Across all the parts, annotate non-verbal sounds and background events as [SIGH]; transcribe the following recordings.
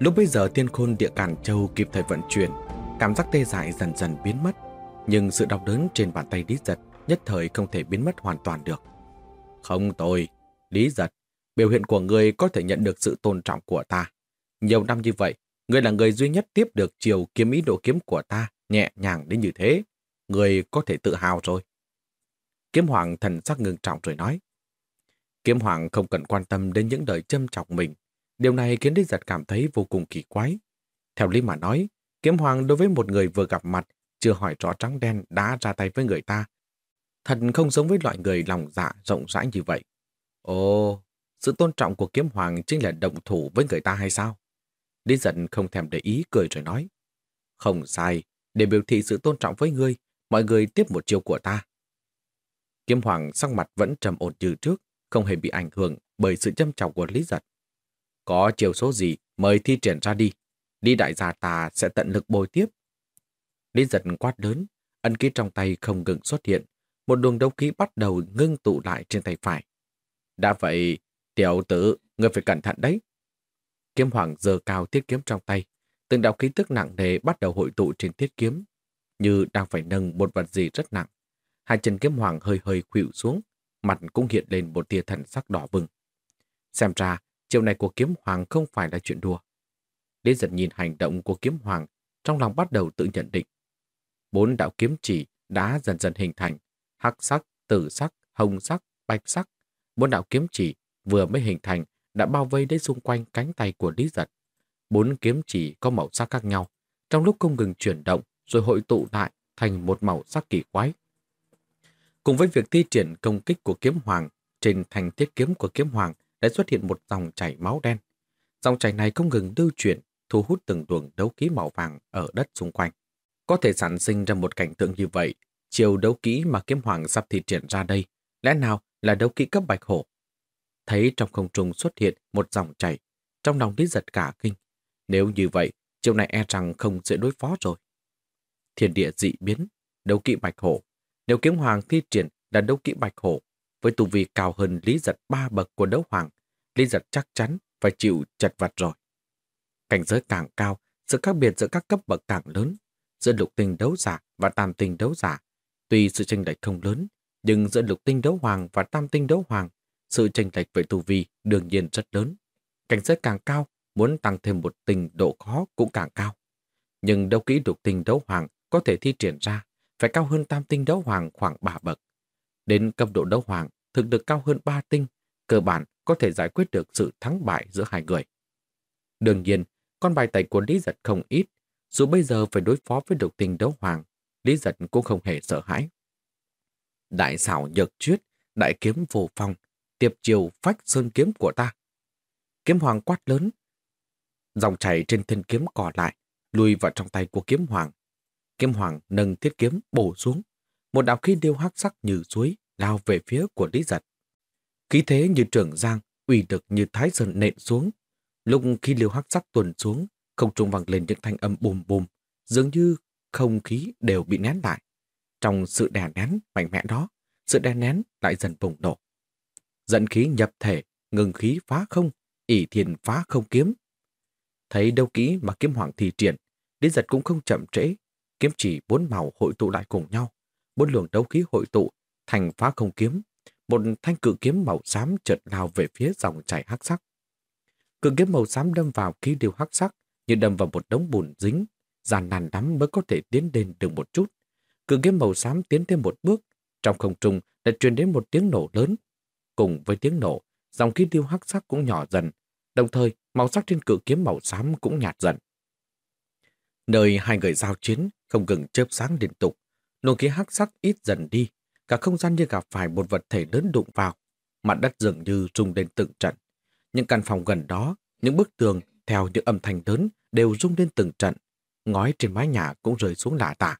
Lúc bây giờ tiên khôn địa Càn Châu kịp thời vận chuyển, cảm giác tê dại dần dần biến mất, nhưng sự đau đớn trên bàn tay Lý Giật nhất thời không thể biến mất hoàn toàn được. Không tôi, Lý Giật, biểu hiện của người có thể nhận được sự tôn trọng của ta. Nhiều năm như vậy, người là người duy nhất tiếp được chiều kiếm ý độ kiếm của ta nhẹ nhàng đến như thế. Người có thể tự hào rồi. Kiếm Hoàng thần sắc ngưng trọng rồi nói. Kiếm Hoàng không cần quan tâm đến những đời châm chọc mình, Điều này khiến Lý Giật cảm thấy vô cùng kỳ quái. Theo lý mà nói, Kiếm Hoàng đối với một người vừa gặp mặt, chưa hỏi rõ trắng đen đã ra tay với người ta. Thật không giống với loại người lòng dạ rộng rãi như vậy. Ồ, sự tôn trọng của Kiếm Hoàng chính là động thủ với người ta hay sao? Lý Giật không thèm để ý cười rồi nói. Không sai, để biểu thị sự tôn trọng với ngươi, mọi người tiếp một chiêu của ta. Kiếm Hoàng sắc mặt vẫn trầm ổn như trước, không hề bị ảnh hưởng bởi sự châm trọng của Lý Giật. Có chiều số gì, mời thi triển ra đi. đi đại gia ta sẽ tận lực bồi tiếp. Lý giật quát lớn, ân ký trong tay không ngừng xuất hiện. Một đường đấu khí bắt đầu ngưng tụ lại trên tay phải. Đã vậy, tiểu tử, người phải cẩn thận đấy. Kiếm hoàng giơ cao tiết kiếm trong tay. Từng đạo khí tức nặng nề bắt đầu hội tụ trên tiết kiếm, như đang phải nâng một vật gì rất nặng. Hai chân kiếm hoàng hơi hơi khuỵu xuống, mặt cũng hiện lên một tia thần sắc đỏ bừng. Xem ra, Chiều này của kiếm hoàng không phải là chuyện đùa. Lý giật nhìn hành động của kiếm hoàng, trong lòng bắt đầu tự nhận định. Bốn đạo kiếm chỉ đã dần dần hình thành, hắc sắc, tử sắc, hồng sắc, bạch sắc. Bốn đạo kiếm chỉ vừa mới hình thành đã bao vây đến xung quanh cánh tay của Lý giật. Bốn kiếm chỉ có màu sắc khác nhau, trong lúc không ngừng chuyển động rồi hội tụ lại thành một màu sắc kỳ quái. Cùng với việc thi triển công kích của kiếm hoàng trên thành thiết kiếm của kiếm hoàng đã xuất hiện một dòng chảy máu đen. Dòng chảy này không ngừng lưu chuyển, thu hút từng luồng đấu khí màu vàng ở đất xung quanh. Có thể sản sinh ra một cảnh tượng như vậy, chiều đấu kỹ mà kiếm hoàng sắp thị triển ra đây, lẽ nào là đấu kỹ cấp bạch hổ? Thấy trong không trung xuất hiện một dòng chảy, trong lòng lý giật cả kinh. Nếu như vậy, chiều này e rằng không dễ đối phó rồi. Thiên địa dị biến, đấu kỹ bạch hổ. Nếu kiếm hoàng thi triển là đấu kỹ bạch hổ, với tu vi cao hơn Lý Giật ba bậc của đấu hoàng, Lý Giật chắc chắn phải chịu chật vật rồi. Cảnh giới càng cao, sự khác biệt giữa các cấp bậc càng lớn. Giữa lục tinh đấu giả và tam tinh đấu giả, tuy sự tranh lệch không lớn, nhưng giữa lục tinh đấu hoàng và tam tinh đấu hoàng, sự tranh lệch về tu vi đương nhiên rất lớn. Cảnh giới càng cao, muốn tăng thêm một tình độ khó cũng càng cao. Nhưng đấu kỹ lục tinh đấu hoàng có thể thi triển ra phải cao hơn tam tinh đấu hoàng khoảng 3 bậc. Đến cấp độ đấu hoàng, thực lực cao hơn ba tinh, cơ bản có thể giải quyết được sự thắng bại giữa hai người. Đương nhiên, con bài tẩy của Lý Giật không ít, dù bây giờ phải đối phó với độc tinh đấu hoàng, Lý Giật cũng không hề sợ hãi. Đại xảo nhược chuyết, đại kiếm vô phong, tiệp chiều phách sơn kiếm của ta. Kiếm hoàng quát lớn. Dòng chảy trên thân kiếm cỏ lại, lùi vào trong tay của kiếm hoàng. Kiếm hoàng nâng thiết kiếm bổ xuống. Một đạo khí điêu hắc sắc như suối lao về phía của Lý Giật. Khí thế như trường giang, uy lực như thái sơn nện xuống. Lúc khi liều hắc sắc tuần xuống, không trung vang lên những thanh âm bùm bùm, dường như không khí đều bị nén lại. Trong sự đè nén mạnh mẽ đó, sự đè nén lại dần bùng nổ. Dẫn khí nhập thể, ngừng khí phá không, ỷ thiền phá không kiếm. Thấy đâu kỹ mà kiếm hoàng thì triển, Lý giật cũng không chậm trễ, kiếm chỉ bốn màu hội tụ lại cùng nhau. Bốn luồng đấu khí hội tụ thành phá không kiếm, một thanh cự kiếm màu xám chợt lao về phía dòng chảy hắc sắc. Cự kiếm màu xám đâm vào khí điều hắc sắc, như đâm vào một đống bùn dính, giàn nàn lắm mới có thể tiến lên được một chút. Cự kiếm màu xám tiến thêm một bước, trong không trung đã truyền đến một tiếng nổ lớn. Cùng với tiếng nổ, dòng khí điêu hắc sắc cũng nhỏ dần, đồng thời màu sắc trên cự kiếm màu xám cũng nhạt dần. Nơi hai người giao chiến không ngừng chớp sáng liên tục, luồng khí hắc sắc ít dần đi, cả không gian như gặp phải một vật thể lớn đụng vào. Mặt đất dường như rung lên từng trận. Những căn phòng gần đó, những bức tường theo những âm thanh lớn đều rung lên từng trận. Ngói trên mái nhà cũng rơi xuống lạ tả.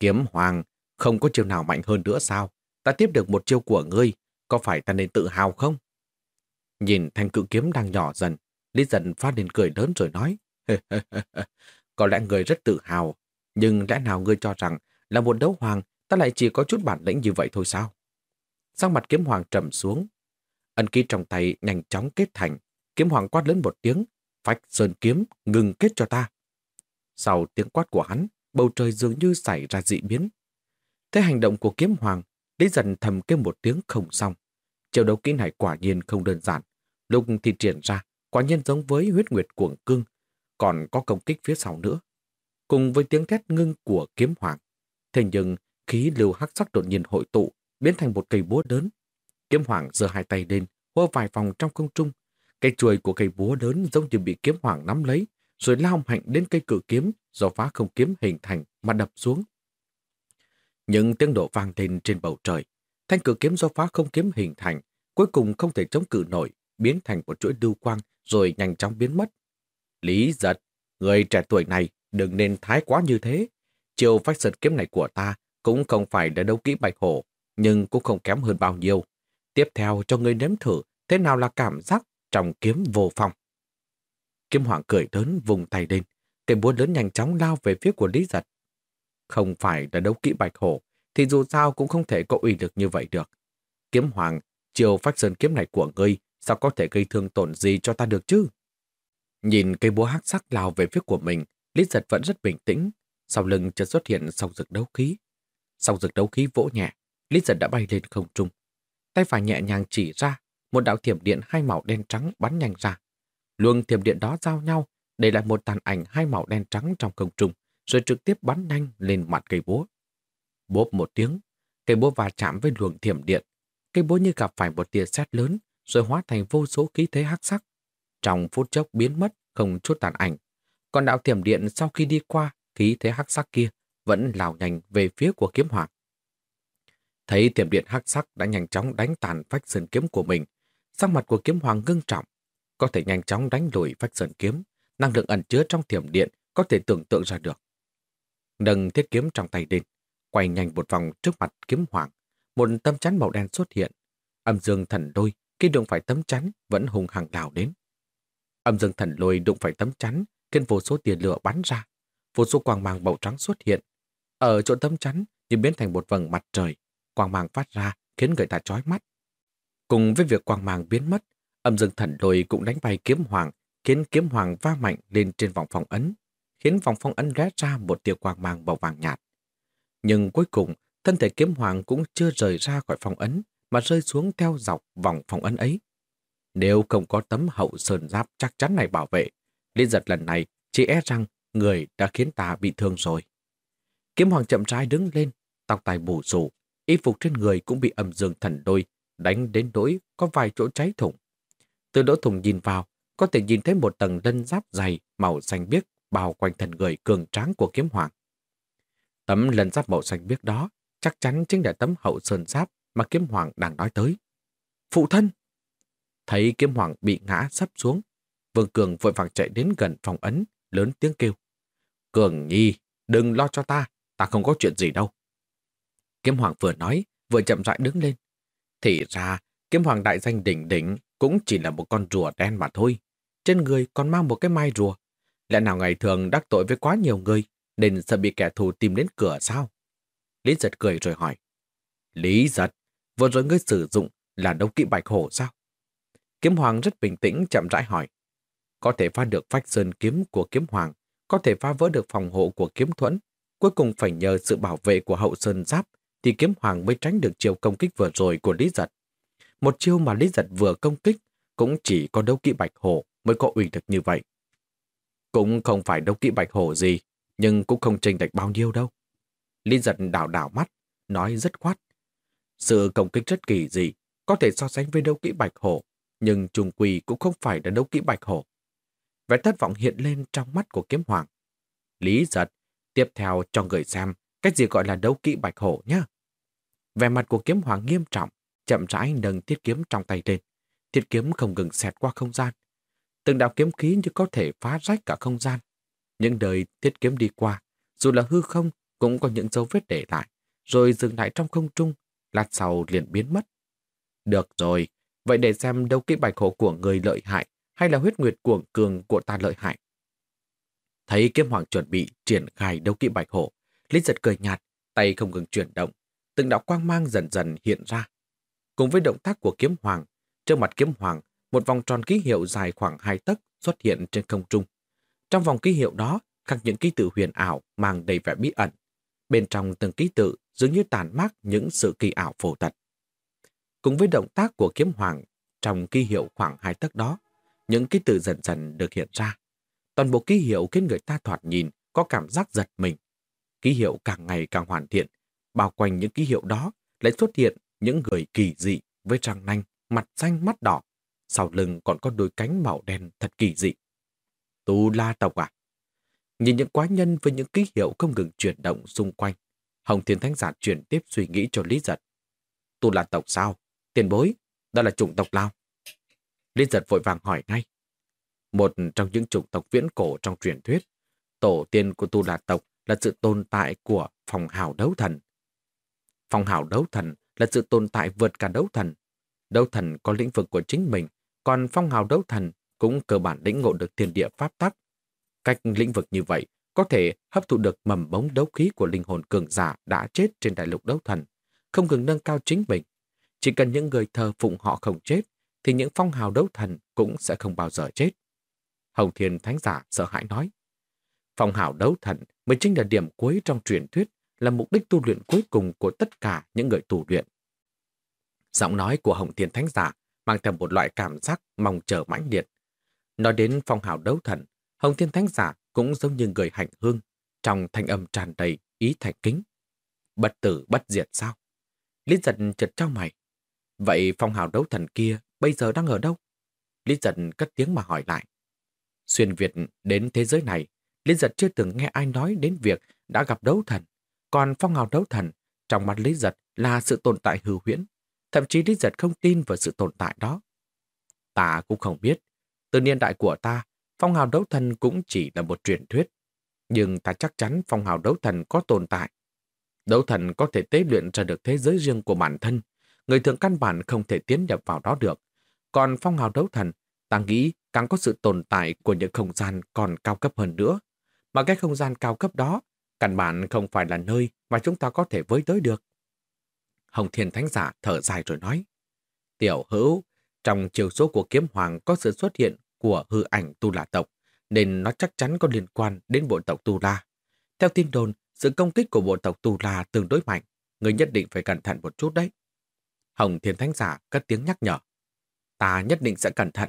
Kiếm hoàng, không có chiêu nào mạnh hơn nữa sao? Ta tiếp được một chiêu của ngươi, có phải ta nên tự hào không? Nhìn thanh cự kiếm đang nhỏ dần, Lý dần phát lên cười lớn rồi nói. [LAUGHS] có lẽ người rất tự hào, nhưng lẽ nào ngươi cho rằng là một đấu hoàng ta lại chỉ có chút bản lĩnh như vậy thôi sao? Sang mặt kiếm hoàng trầm xuống. Ân ký trong tay nhanh chóng kết thành. Kiếm hoàng quát lớn một tiếng. Phách sơn kiếm, ngừng kết cho ta. Sau tiếng quát của hắn, bầu trời dường như xảy ra dị biến. Thế hành động của kiếm hoàng, Lý dần thầm kêu một tiếng không xong. Chiều đấu kỹ này quả nhiên không đơn giản. Lúc thì triển ra, quả nhiên giống với huyết nguyệt cuồng cưng, còn có công kích phía sau nữa. Cùng với tiếng thét ngưng của kiếm hoàng. Thế nhưng, khí lưu hắc sắc đột nhiên hội tụ, biến thành một cây búa lớn. Kiếm hoàng giơ hai tay lên, hô vài vòng trong không trung. Cây chuôi của cây búa lớn giống như bị kiếm hoàng nắm lấy, rồi lao mạnh đến cây cự kiếm do phá không kiếm hình thành mà đập xuống. Những tiếng nổ vang lên trên bầu trời. Thanh cự kiếm do phá không kiếm hình thành, cuối cùng không thể chống cự nổi, biến thành một chuỗi lưu quang rồi nhanh chóng biến mất. Lý giật, người trẻ tuổi này đừng nên thái quá như thế. Chiều phách sơn kiếm này của ta cũng không phải là đấu kỹ bạch hổ, nhưng cũng không kém hơn bao nhiêu. Tiếp theo cho người nếm thử thế nào là cảm giác trong kiếm vô phong. Kiếm hoàng cười lớn vùng tay lên, cây búa lớn nhanh chóng lao về phía của Lý Giật. Không phải là đấu kỹ bạch hổ, thì dù sao cũng không thể có uy lực như vậy được. Kiếm hoàng, chiều phách sơn kiếm này của ngươi, sao có thể gây thương tổn gì cho ta được chứ? Nhìn cây búa hắc sắc lao về phía của mình, Lý Giật vẫn rất bình tĩnh, sau lưng chợt xuất hiện song rực đấu khí sau rực đấu khí vỗ nhẹ, Lý Giật đã bay lên không trung. Tay phải nhẹ nhàng chỉ ra, một đạo thiểm điện hai màu đen trắng bắn nhanh ra. Luồng thiểm điện đó giao nhau, để lại một tàn ảnh hai màu đen trắng trong không trung, rồi trực tiếp bắn nhanh lên mặt cây búa. Bốp một tiếng, cây búa va chạm với luồng thiểm điện. Cây búa như gặp phải một tia sét lớn, rồi hóa thành vô số khí thế hắc sắc. Trong phút chốc biến mất, không chút tàn ảnh. Còn đạo thiểm điện sau khi đi qua, khí thế hắc sắc kia vẫn lao nhanh về phía của kiếm hoàng. Thấy tiềm điện hắc sắc đã nhanh chóng đánh tàn phách sơn kiếm của mình, sắc mặt của kiếm hoàng ngưng trọng, có thể nhanh chóng đánh lùi phách sơn kiếm, năng lượng ẩn chứa trong tiềm điện có thể tưởng tượng ra được. Nâng thiết kiếm trong tay lên, quay nhanh một vòng trước mặt kiếm hoàng, một tấm chắn màu đen xuất hiện. Âm dương thần lôi khi đụng phải tấm chắn vẫn hùng hằng đảo đến. Âm dương thần lôi đụng phải tấm chắn, khiến vô số tiền lửa bắn ra. Vô số quang mang màu trắng xuất hiện. Ở chỗ tấm chắn như biến thành một vầng mặt trời, quang mang phát ra khiến người ta chói mắt. Cùng với việc quang mang biến mất, âm dương thần đồi cũng đánh bay kiếm hoàng, khiến kiếm hoàng va mạnh lên trên vòng phong ấn, khiến vòng phong ấn lóe ra một tia quang mang màu vàng nhạt. Nhưng cuối cùng, thân thể kiếm hoàng cũng chưa rời ra khỏi phong ấn, mà rơi xuống theo dọc vòng phong ấn ấy. Nếu không có tấm hậu sơn giáp chắc chắn này bảo vệ, Lý giật lần này chỉ e rằng người đã khiến ta bị thương rồi. Kiếm hoàng chậm rãi đứng lên, tóc tài bù rủ, y phục trên người cũng bị âm dương thần đôi, đánh đến nỗi có vài chỗ cháy thủng. Từ lỗ thủng nhìn vào, có thể nhìn thấy một tầng lân giáp dày màu xanh biếc bao quanh thân người cường tráng của kiếm hoàng. Tấm lân giáp màu xanh biếc đó chắc chắn chính là tấm hậu sơn giáp mà kiếm hoàng đang nói tới. Phụ thân! Thấy kiếm hoàng bị ngã sắp xuống, Vương Cường vội vàng chạy đến gần phòng ấn, lớn tiếng kêu. Cường nhi, đừng lo cho ta, ta không có chuyện gì đâu. Kiếm hoàng vừa nói, vừa chậm rãi đứng lên. Thì ra, kiếm hoàng đại danh đỉnh đỉnh cũng chỉ là một con rùa đen mà thôi. Trên người còn mang một cái mai rùa. Lẽ nào ngày thường đắc tội với quá nhiều người, nên sợ bị kẻ thù tìm đến cửa sao? Lý giật cười rồi hỏi. Lý giật, vừa rồi ngươi sử dụng là đấu kỵ bạch hổ sao? Kiếm hoàng rất bình tĩnh chậm rãi hỏi. Có thể phá được phách sơn kiếm của kiếm hoàng, có thể phá vỡ được phòng hộ của kiếm thuẫn, cuối cùng phải nhờ sự bảo vệ của hậu sơn giáp thì kiếm hoàng mới tránh được chiêu công kích vừa rồi của Lý Giật. Một chiêu mà Lý Giật vừa công kích cũng chỉ có đấu kỵ bạch hổ mới có uy lực như vậy. Cũng không phải đấu kỵ bạch hổ gì, nhưng cũng không tranh lệch bao nhiêu đâu. Lý Giật đảo đảo mắt, nói rất khoát. Sự công kích rất kỳ dị, có thể so sánh với đấu kỹ bạch hổ, nhưng trùng quỳ cũng không phải là đấu kỹ bạch hổ. Vẻ thất vọng hiện lên trong mắt của kiếm hoàng. Lý giật, tiếp theo cho người xem cách gì gọi là đấu kỹ bạch hổ nhé. về mặt của kiếm hoàng nghiêm trọng, chậm rãi nâng thiết kiếm trong tay lên. Thiết kiếm không ngừng xẹt qua không gian. Từng đạo kiếm khí như có thể phá rách cả không gian. Những đời thiết kiếm đi qua, dù là hư không, cũng có những dấu vết để lại, rồi dừng lại trong không trung, lát sau liền biến mất. Được rồi, vậy để xem đâu kỹ bạch hổ của người lợi hại hay là huyết nguyệt cuồng cường của ta lợi hại. Thấy kiếm hoàng chuẩn bị triển khai đấu kỹ bạch hổ, Lý giật cười nhạt, tay không ngừng chuyển động, từng đạo quang mang dần dần hiện ra. Cùng với động tác của kiếm hoàng, trước mặt kiếm hoàng, một vòng tròn ký hiệu dài khoảng hai tấc xuất hiện trên không trung. Trong vòng ký hiệu đó, khắc những ký tự huyền ảo mang đầy vẻ bí ẩn. Bên trong từng ký tự dường như tàn mát những sự kỳ ảo phổ tật. Cùng với động tác của kiếm hoàng, trong ký hiệu khoảng hai tấc đó, những ký tự dần dần được hiện ra. Toàn bộ ký hiệu khiến người ta thoạt nhìn có cảm giác giật mình. Ký hiệu càng ngày càng hoàn thiện, bao quanh những ký hiệu đó lại xuất hiện những người kỳ dị với răng nanh, mặt xanh mắt đỏ. Sau lưng còn có đôi cánh màu đen thật kỳ dị. Tu La tộc à? Nhìn những quá nhân với những ký hiệu không ngừng chuyển động xung quanh, Hồng Thiên Thánh Giả chuyển tiếp suy nghĩ cho Lý Giật. Tu La tộc sao? Tiền bối, đó là chủng tộc Lao. Lý Giật vội vàng hỏi ngay. Một trong những chủng tộc viễn cổ trong truyền thuyết, tổ tiên của Tu La tộc là sự tồn tại của phòng hào đấu thần. Phòng hào đấu thần là sự tồn tại vượt cả đấu thần. Đấu thần có lĩnh vực của chính mình, còn phong hào đấu thần cũng cơ bản lĩnh ngộ được thiên địa pháp tắc. Cách lĩnh vực như vậy có thể hấp thụ được mầm bóng đấu khí của linh hồn cường giả đã chết trên đại lục đấu thần, không ngừng nâng cao chính mình. Chỉ cần những người thờ phụng họ không chết, thì những phong hào đấu thần cũng sẽ không bao giờ chết. Hồng Thiên Thánh Giả sợ hãi nói. Phong hào đấu thần mới chính là điểm cuối trong truyền thuyết, là mục đích tu luyện cuối cùng của tất cả những người tu luyện. Giọng nói của Hồng Thiên Thánh Giả mang theo một loại cảm giác mong chờ mãnh liệt. Nói đến phong hào đấu thần, Hồng Thiên Thánh Giả cũng giống như người hành hương, trong thanh âm tràn đầy ý thành kính. Bất tử bất diệt sao? Lý giật chật trong mày. Vậy phong hào đấu thần kia bây giờ đang ở đâu? Lý giật cất tiếng mà hỏi lại. Xuyên Việt đến thế giới này, Lý giật chưa từng nghe ai nói đến việc đã gặp đấu thần. Còn phong hào đấu thần, trong mắt Lý giật là sự tồn tại hư huyễn. Thậm chí Lý giật không tin vào sự tồn tại đó. Ta cũng không biết. Từ niên đại của ta, phong hào đấu thần cũng chỉ là một truyền thuyết. Nhưng ta chắc chắn phong hào đấu thần có tồn tại. Đấu thần có thể tế luyện ra được thế giới riêng của bản thân. Người thường căn bản không thể tiến nhập vào đó được. Còn phong hào đấu thần, ta nghĩ càng có sự tồn tại của những không gian còn cao cấp hơn nữa. Mà cái không gian cao cấp đó, căn bản không phải là nơi mà chúng ta có thể với tới được. Hồng Thiên Thánh Giả thở dài rồi nói. Tiểu hữu, trong chiều số của kiếm hoàng có sự xuất hiện của hư ảnh Tu La tộc, nên nó chắc chắn có liên quan đến bộ tộc Tu La. Theo tin đồn, sự công kích của bộ tộc Tu La tương đối mạnh, người nhất định phải cẩn thận một chút đấy. Hồng Thiên Thánh Giả cất tiếng nhắc nhở. Ta nhất định sẽ cẩn thận.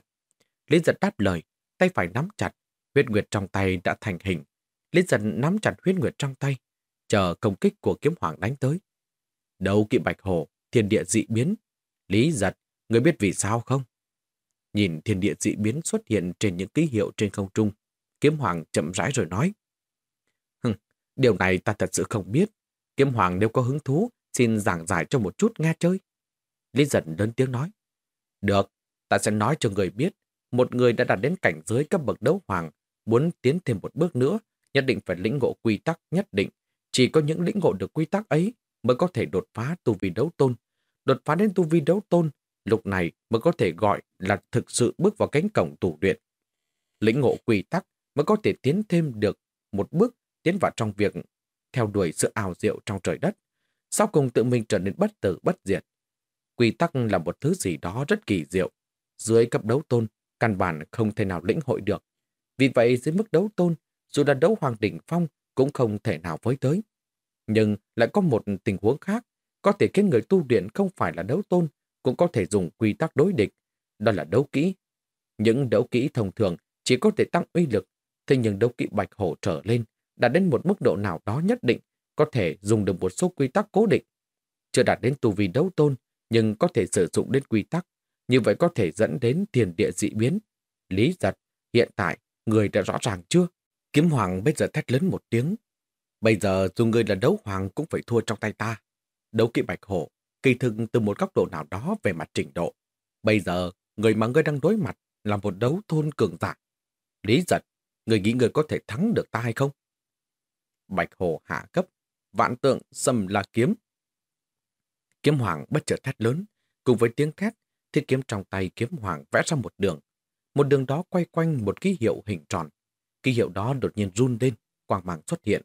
Lý giật đáp lời, tay phải nắm chặt, huyết nguyệt trong tay đã thành hình. Lý giật nắm chặt huyết nguyệt trong tay, chờ công kích của kiếm hoàng đánh tới. Đầu kỵ bạch hổ, thiên địa dị biến. Lý giật, người biết vì sao không? Nhìn thiên địa dị biến xuất hiện trên những ký hiệu trên không trung, kiếm hoàng chậm rãi rồi nói. Hừm, điều này ta thật sự không biết. Kiếm hoàng nếu có hứng thú, xin giảng giải cho một chút nghe chơi. Lý giật lớn tiếng nói. Được, ta sẽ nói cho người biết một người đã đạt đến cảnh giới cấp bậc đấu hoàng, muốn tiến thêm một bước nữa, nhất định phải lĩnh ngộ quy tắc nhất định. Chỉ có những lĩnh ngộ được quy tắc ấy mới có thể đột phá tu vi đấu tôn. Đột phá đến tu vi đấu tôn, lúc này mới có thể gọi là thực sự bước vào cánh cổng tù luyện. Lĩnh ngộ quy tắc mới có thể tiến thêm được một bước tiến vào trong việc theo đuổi sự ảo diệu trong trời đất, sau cùng tự mình trở nên bất tử bất diệt. Quy tắc là một thứ gì đó rất kỳ diệu. Dưới cấp đấu tôn, căn bản không thể nào lĩnh hội được. Vì vậy dưới mức đấu tôn, dù là đấu hoàng đỉnh phong cũng không thể nào với tới. Nhưng lại có một tình huống khác, có thể khiến người tu luyện không phải là đấu tôn, cũng có thể dùng quy tắc đối địch, đó là đấu kỹ. Những đấu kỹ thông thường chỉ có thể tăng uy lực, thế nhưng đấu kỹ bạch hổ trở lên đã đến một mức độ nào đó nhất định, có thể dùng được một số quy tắc cố định. Chưa đạt đến tu vi đấu tôn, nhưng có thể sử dụng đến quy tắc, như vậy có thể dẫn đến tiền địa dị biến. Lý giật, hiện tại, người đã rõ ràng chưa? Kiếm hoàng bây giờ thét lớn một tiếng. Bây giờ dù người là đấu hoàng cũng phải thua trong tay ta. Đấu kỵ bạch hổ kỳ thực từ một góc độ nào đó về mặt trình độ. Bây giờ, người mà ngươi đang đối mặt là một đấu thôn cường giả. Lý giật, người nghĩ người có thể thắng được ta hay không? Bạch Hồ hạ cấp, vạn tượng sầm là kiếm. Kiếm hoàng bất chợt thét lớn, cùng với tiếng thét, thiết kiếm trong tay kiếm hoàng vẽ ra một đường. Một đường đó quay quanh một ký hiệu hình tròn. Ký hiệu đó đột nhiên run lên, quang mạng xuất hiện.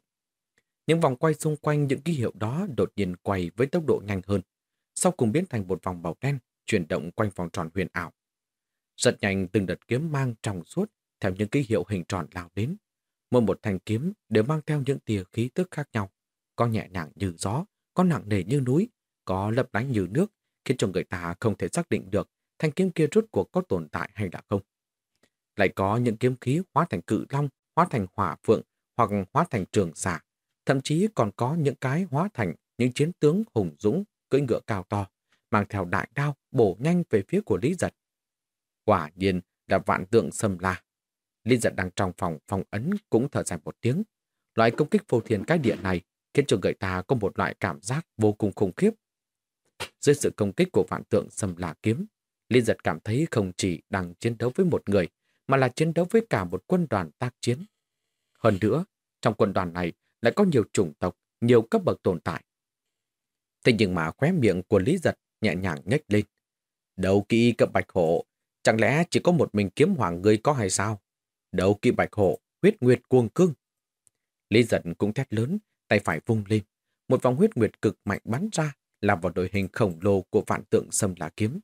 Những vòng quay xung quanh những ký hiệu đó đột nhiên quay với tốc độ nhanh hơn. Sau cùng biến thành một vòng màu đen, chuyển động quanh vòng tròn huyền ảo. Rất nhanh từng đợt kiếm mang trong suốt theo những ký hiệu hình tròn lao đến. Mỗi một thanh kiếm đều mang theo những tia khí tức khác nhau. Có nhẹ nhàng như gió, có nặng nề như núi, có lấp lánh như nước, khiến cho người ta không thể xác định được thanh kiếm kia rốt cuộc có tồn tại hay là không. Lại có những kiếm khí hóa thành cự long, hóa thành hỏa phượng hoặc hóa thành trường xà. Thậm chí còn có những cái hóa thành những chiến tướng hùng dũng, cưỡi ngựa cao to, mang theo đại đao bổ nhanh về phía của Lý Giật. Quả nhiên là vạn tượng sầm la. Lý Giật đang trong phòng phòng ấn cũng thở dài một tiếng. Loại công kích vô thiên cái địa này khiến cho người ta có một loại cảm giác vô cùng khủng khiếp. Dưới sự công kích của vạn tượng sầm lạ kiếm, Lý Giật cảm thấy không chỉ đang chiến đấu với một người, mà là chiến đấu với cả một quân đoàn tác chiến. Hơn nữa, trong quân đoàn này lại có nhiều chủng tộc, nhiều cấp bậc tồn tại. Thế nhưng mà khóe miệng của Lý Giật nhẹ nhàng nhếch lên. Đầu kỵ cấp bạch hổ, chẳng lẽ chỉ có một mình kiếm hoàng người có hay sao? Đầu kỵ bạch hổ, huyết nguyệt cuồng cương. Lý Giật cũng thét lớn, tay phải vung lên. Một vòng huyết nguyệt cực mạnh bắn ra, là vào đội hình khổng lồ của vạn tượng sâm lá kiếm.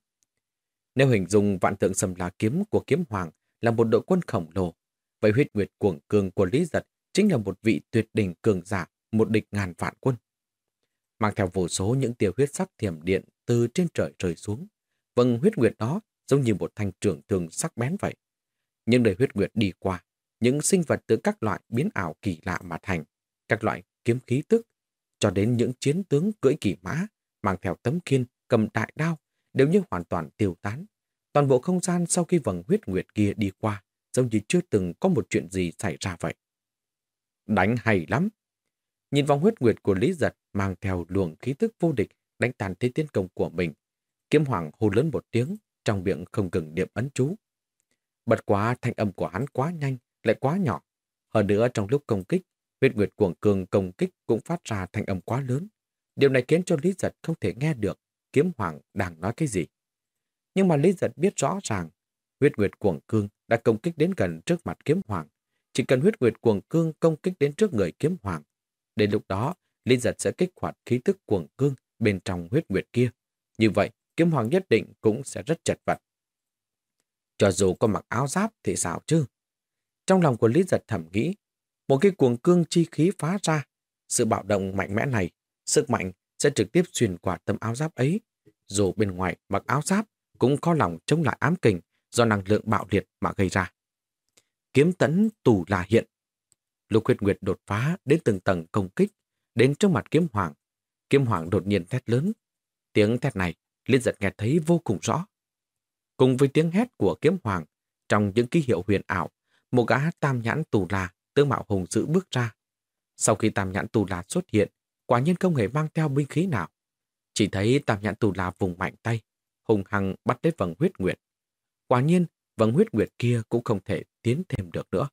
Nếu hình dung vạn tượng sâm lá kiếm của kiếm hoàng là một đội quân khổng lồ, vậy huyết nguyệt cuồng cường của Lý Giật chính là một vị tuyệt đỉnh cường giả, một địch ngàn vạn quân. Mang theo vô số những tia huyết sắc thiểm điện từ trên trời rơi xuống. Vâng huyết nguyệt đó giống như một thanh trường thường sắc bén vậy. Nhưng đời huyết nguyệt đi qua, những sinh vật từ các loại biến ảo kỳ lạ mà thành, các loại kiếm khí tức, cho đến những chiến tướng cưỡi kỳ mã, mang theo tấm kiên, cầm đại đao, đều như hoàn toàn tiêu tán. Toàn bộ không gian sau khi vầng huyết nguyệt kia đi qua, giống như chưa từng có một chuyện gì xảy ra vậy. Đánh hay lắm. Nhìn vòng huyết nguyệt của Lý Giật mang theo luồng khí tức vô địch đánh tàn thế tiến công của mình. Kiếm hoàng hô lớn một tiếng, trong miệng không ngừng niệm ấn chú. Bật quá thanh âm của hắn quá nhanh, lại quá nhỏ. Hơn nữa trong lúc công kích, huyết nguyệt cuồng cường công kích cũng phát ra thanh âm quá lớn. Điều này khiến cho Lý Giật không thể nghe được kiếm hoàng đang nói cái gì. Nhưng mà Lý Giật biết rõ ràng, huyết nguyệt cuồng cương đã công kích đến gần trước mặt kiếm hoàng. Chỉ cần huyết nguyệt cuồng cương công kích đến trước người kiếm hoàng. Đến lúc đó, Lý Giật sẽ kích hoạt khí tức cuồng cương bên trong huyết nguyệt kia. Như vậy, kiếm hoàng nhất định cũng sẽ rất chật vật. Cho dù có mặc áo giáp thì sao chứ? Trong lòng của Lý Giật thầm nghĩ, một cái cuồng cương chi khí phá ra, sự bạo động mạnh mẽ này, sức mạnh sẽ trực tiếp xuyên qua tấm áo giáp ấy. Dù bên ngoài mặc áo giáp cũng có lòng chống lại ám kình do năng lượng bạo liệt mà gây ra. Kiếm tấn tù là hiện. Lục huyết nguyệt đột phá đến từng tầng công kích, đến trước mặt kiếm hoàng. Kiếm hoàng đột nhiên thét lớn. Tiếng thét này, Liên giật nghe thấy vô cùng rõ. Cùng với tiếng hét của kiếm hoàng, trong những ký hiệu huyền ảo, một gã tam nhãn tù là tướng mạo hùng dữ bước ra. Sau khi tam nhãn tù là xuất hiện, quả nhiên không hề mang theo binh khí nào. Chỉ thấy tam nhãn tù là vùng mạnh tay, hùng hăng bắt lấy vầng huyết nguyệt. Quả nhiên, vầng huyết nguyệt kia cũng không thể tiến thêm được nữa.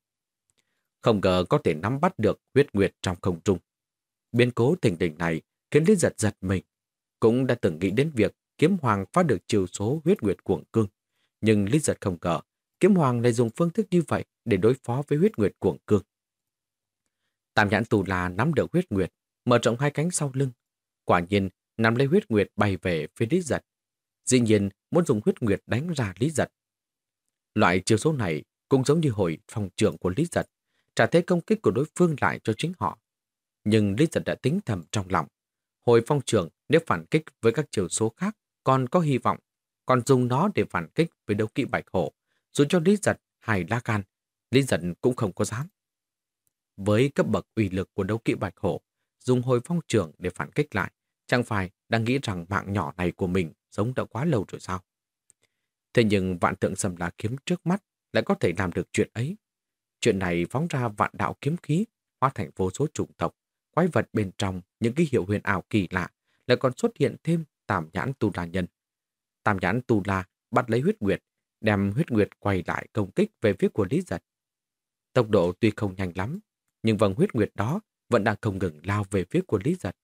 Không ngờ có thể nắm bắt được huyết nguyệt trong không trung. Biến cố tình tình này khiến Lý giật giật mình. Cũng đã từng nghĩ đến việc kiếm hoàng phá được chiều số huyết nguyệt cuồng cương. Nhưng Lý giật không ngờ, kiếm hoàng lại dùng phương thức như vậy để đối phó với huyết nguyệt cuồng cương. Tam nhãn tù là nắm được huyết nguyệt, mở rộng hai cánh sau lưng. Quả nhiên, nằm lấy huyết nguyệt bay về phía Lý giật. Dĩ nhiên, muốn dùng huyết nguyệt đánh ra Lý giật. Loại chiều số này cũng giống như hồi phòng trưởng của Lý giật, trả thế công kích của đối phương lại cho chính họ. Nhưng Lý giật đã tính thầm trong lòng. Hồi phong trưởng nếu phản kích với các chiều số khác còn có hy vọng, còn dùng nó để phản kích với đấu kỵ bạch hổ, dù cho Lý giật hay la can, Lý giật cũng không có dám. Với cấp bậc uy lực của đấu kỵ bạch hổ, dùng hồi phong trưởng để phản kích lại, chẳng phải đang nghĩ rằng mạng nhỏ này của mình sống đã quá lâu rồi sao? Thế nhưng vạn tượng sầm lá kiếm trước mắt lại có thể làm được chuyện ấy. Chuyện này phóng ra vạn đạo kiếm khí, hóa thành vô số chủng tộc, quái vật bên trong những cái hiệu huyền ảo kỳ lạ, lại còn xuất hiện thêm Tam Nhãn Tu La Nhân. Tam Nhãn Tu La bắt lấy huyết nguyệt, đem huyết nguyệt quay lại công kích về phía của Lý Giật. Tốc độ tuy không nhanh lắm, nhưng vầng huyết nguyệt đó vẫn đang không ngừng lao về phía của Lý Giật.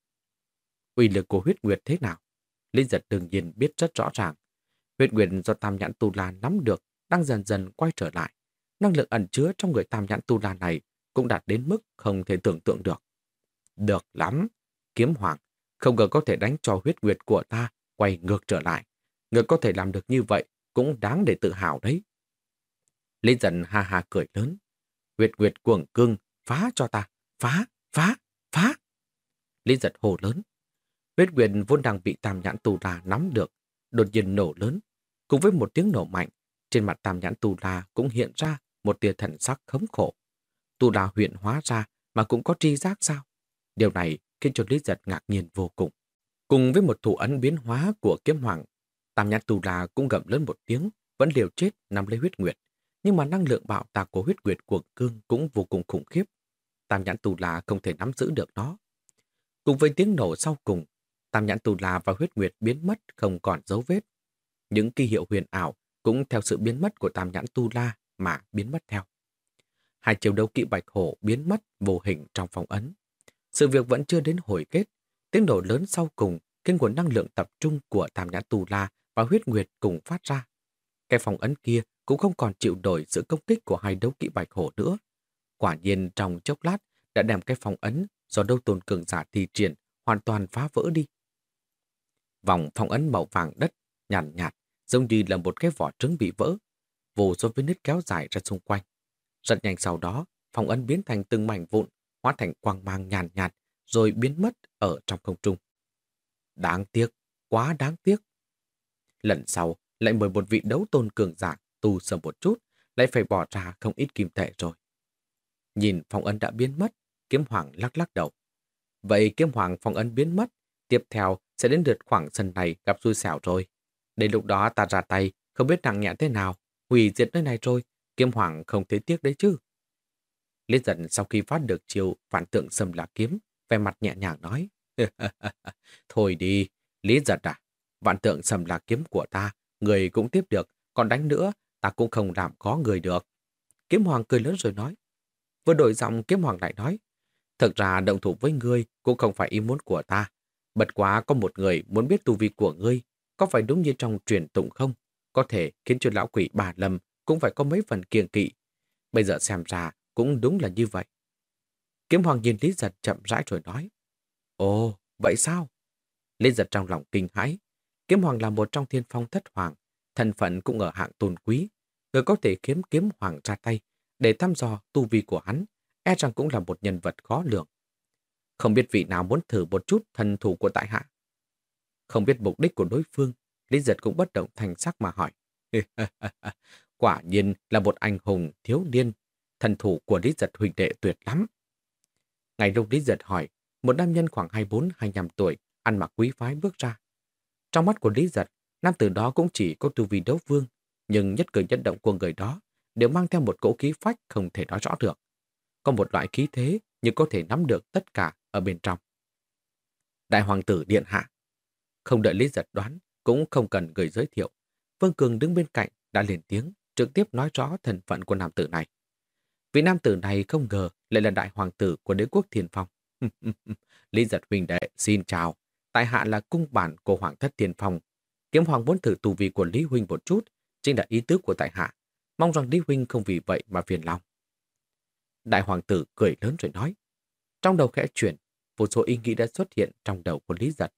Uy lực của huyết nguyệt thế nào? Lý Giật đương nhiên biết rất rõ ràng. Huyết nguyệt do Tam Nhãn Tu La nắm được đang dần dần quay trở lại. Năng lượng ẩn chứa trong người Tam Nhãn Tu La này cũng đạt đến mức không thể tưởng tượng được. Được lắm, kiếm hoàng, không ngờ có thể đánh cho huyết nguyệt của ta quay ngược trở lại. Người có thể làm được như vậy cũng đáng để tự hào đấy. Lý dần ha ha cười lớn. Huyết nguyệt cuồng cưng, phá cho ta, phá, phá, phá. Lý giật hồ lớn. Huyết nguyệt vốn đang bị tam nhãn tù la nắm được, đột nhiên nổ lớn. Cùng với một tiếng nổ mạnh, trên mặt tam nhãn tù la cũng hiện ra một tia thần sắc khống khổ. Tù la huyện hóa ra mà cũng có tri giác sao? Điều này khiến cho Lý Giật ngạc nhiên vô cùng. Cùng với một thủ ấn biến hóa của kiếm hoàng, Tam nhãn tù la cũng gầm lớn một tiếng, vẫn liều chết nằm lấy huyết nguyệt. Nhưng mà năng lượng bạo tạc của huyết nguyệt của cương cũng vô cùng khủng khiếp. Tam nhãn tù la không thể nắm giữ được nó. Cùng với tiếng nổ sau cùng, tam nhãn tù la và huyết nguyệt biến mất không còn dấu vết. Những kỳ hiệu huyền ảo cũng theo sự biến mất của tam nhãn tu la mà biến mất theo. Hai chiều đấu kỵ bạch hổ biến mất vô hình trong phòng ấn. Sự việc vẫn chưa đến hồi kết. Tiếng nổ lớn sau cùng khiến nguồn năng lượng tập trung của tam nhãn tù la và huyết nguyệt cùng phát ra. Cái phòng ấn kia cũng không còn chịu nổi sự công kích của hai đấu kỵ bạch hổ nữa. Quả nhiên trong chốc lát đã đem cái phong ấn do đâu tồn cường giả thi triển hoàn toàn phá vỡ đi. Vòng phong ấn màu vàng đất nhàn nhạt, nhạt giống như là một cái vỏ trứng bị vỡ, vô số vết nứt kéo dài ra xung quanh. Rất nhanh sau đó, phong ấn biến thành từng mảnh vụn, hóa thành quang mang nhàn nhạt, nhạt, rồi biến mất ở trong không trung. Đáng tiếc, quá đáng tiếc. Lần sau, lại mời một vị đấu tôn cường giả tu sầm một chút, lại phải bỏ ra không ít kim tệ rồi. Nhìn phong ấn đã biến mất, kiếm hoàng lắc lắc đầu. Vậy kiếm hoàng phong ấn biến mất, tiếp theo sẽ đến lượt khoảng sân này gặp xui xẻo rồi. Đến lúc đó ta ra tay, không biết nặng nhẹ thế nào, hủy diệt nơi này rồi, kiếm hoàng không thấy tiếc đấy chứ. Lý giận sau khi phát được chiều phản tượng xâm là kiếm, vẻ mặt nhẹ nhàng nói. [LAUGHS] Thôi đi, Lý giật à, vạn tượng sầm là kiếm của ta, người cũng tiếp được, còn đánh nữa, ta cũng không làm khó người được. Kiếm hoàng cười lớn rồi nói. Vừa đổi giọng kiếm hoàng lại nói. Thực ra động thủ với ngươi cũng không phải ý muốn của ta. Bật quá có một người muốn biết tu vi của ngươi, có phải đúng như trong truyền tụng không? Có thể khiến cho lão quỷ bà lầm cũng phải có mấy phần kiêng kỵ. Bây giờ xem ra cũng đúng là như vậy. Kiếm hoàng nhìn Lý Giật chậm rãi rồi nói. Ồ, vậy sao? Lý Giật trong lòng kinh hãi. Kiếm hoàng là một trong thiên phong thất hoàng, thân phận cũng ở hạng tôn quý. Người có thể kiếm kiếm hoàng ra tay để thăm dò tu vi của hắn, e rằng cũng là một nhân vật khó lường. Không biết vị nào muốn thử một chút thần thủ của tại hạ. Không biết mục đích của đối phương, Lý Giật cũng bất động thành sắc mà hỏi. [LAUGHS] Quả nhiên là một anh hùng thiếu niên, thần thủ của Lý Giật huynh đệ tuyệt lắm. Ngày lúc Lý Giật hỏi, một nam nhân khoảng 24-25 tuổi, ăn mặc quý phái bước ra. Trong mắt của Lý Giật, nam tử đó cũng chỉ có tu vi đấu vương, nhưng nhất cử nhất động của người đó đều mang theo một cỗ khí phách không thể nói rõ được. Có một loại khí thế nhưng có thể nắm được tất cả ở bên trong. Đại hoàng tử điện hạ. Không đợi Lý Giật đoán, cũng không cần người giới thiệu. Vương Cường đứng bên cạnh đã lên tiếng, trực tiếp nói rõ thân phận của nam tử này. Vị nam tử này không ngờ lại là đại hoàng tử của đế quốc Thiên phong. [LAUGHS] Lý giật huynh đệ, xin chào. Tại hạ là cung bản của hoàng thất Thiên phong. Kiếm hoàng muốn thử tù vị của Lý huynh một chút, chính là ý tứ của tại hạ. Mong rằng Lý huynh không vì vậy mà phiền lòng. Đại hoàng tử cười lớn rồi nói. Trong đầu khẽ chuyển, một số ý nghĩ đã xuất hiện trong đầu của Lý giật.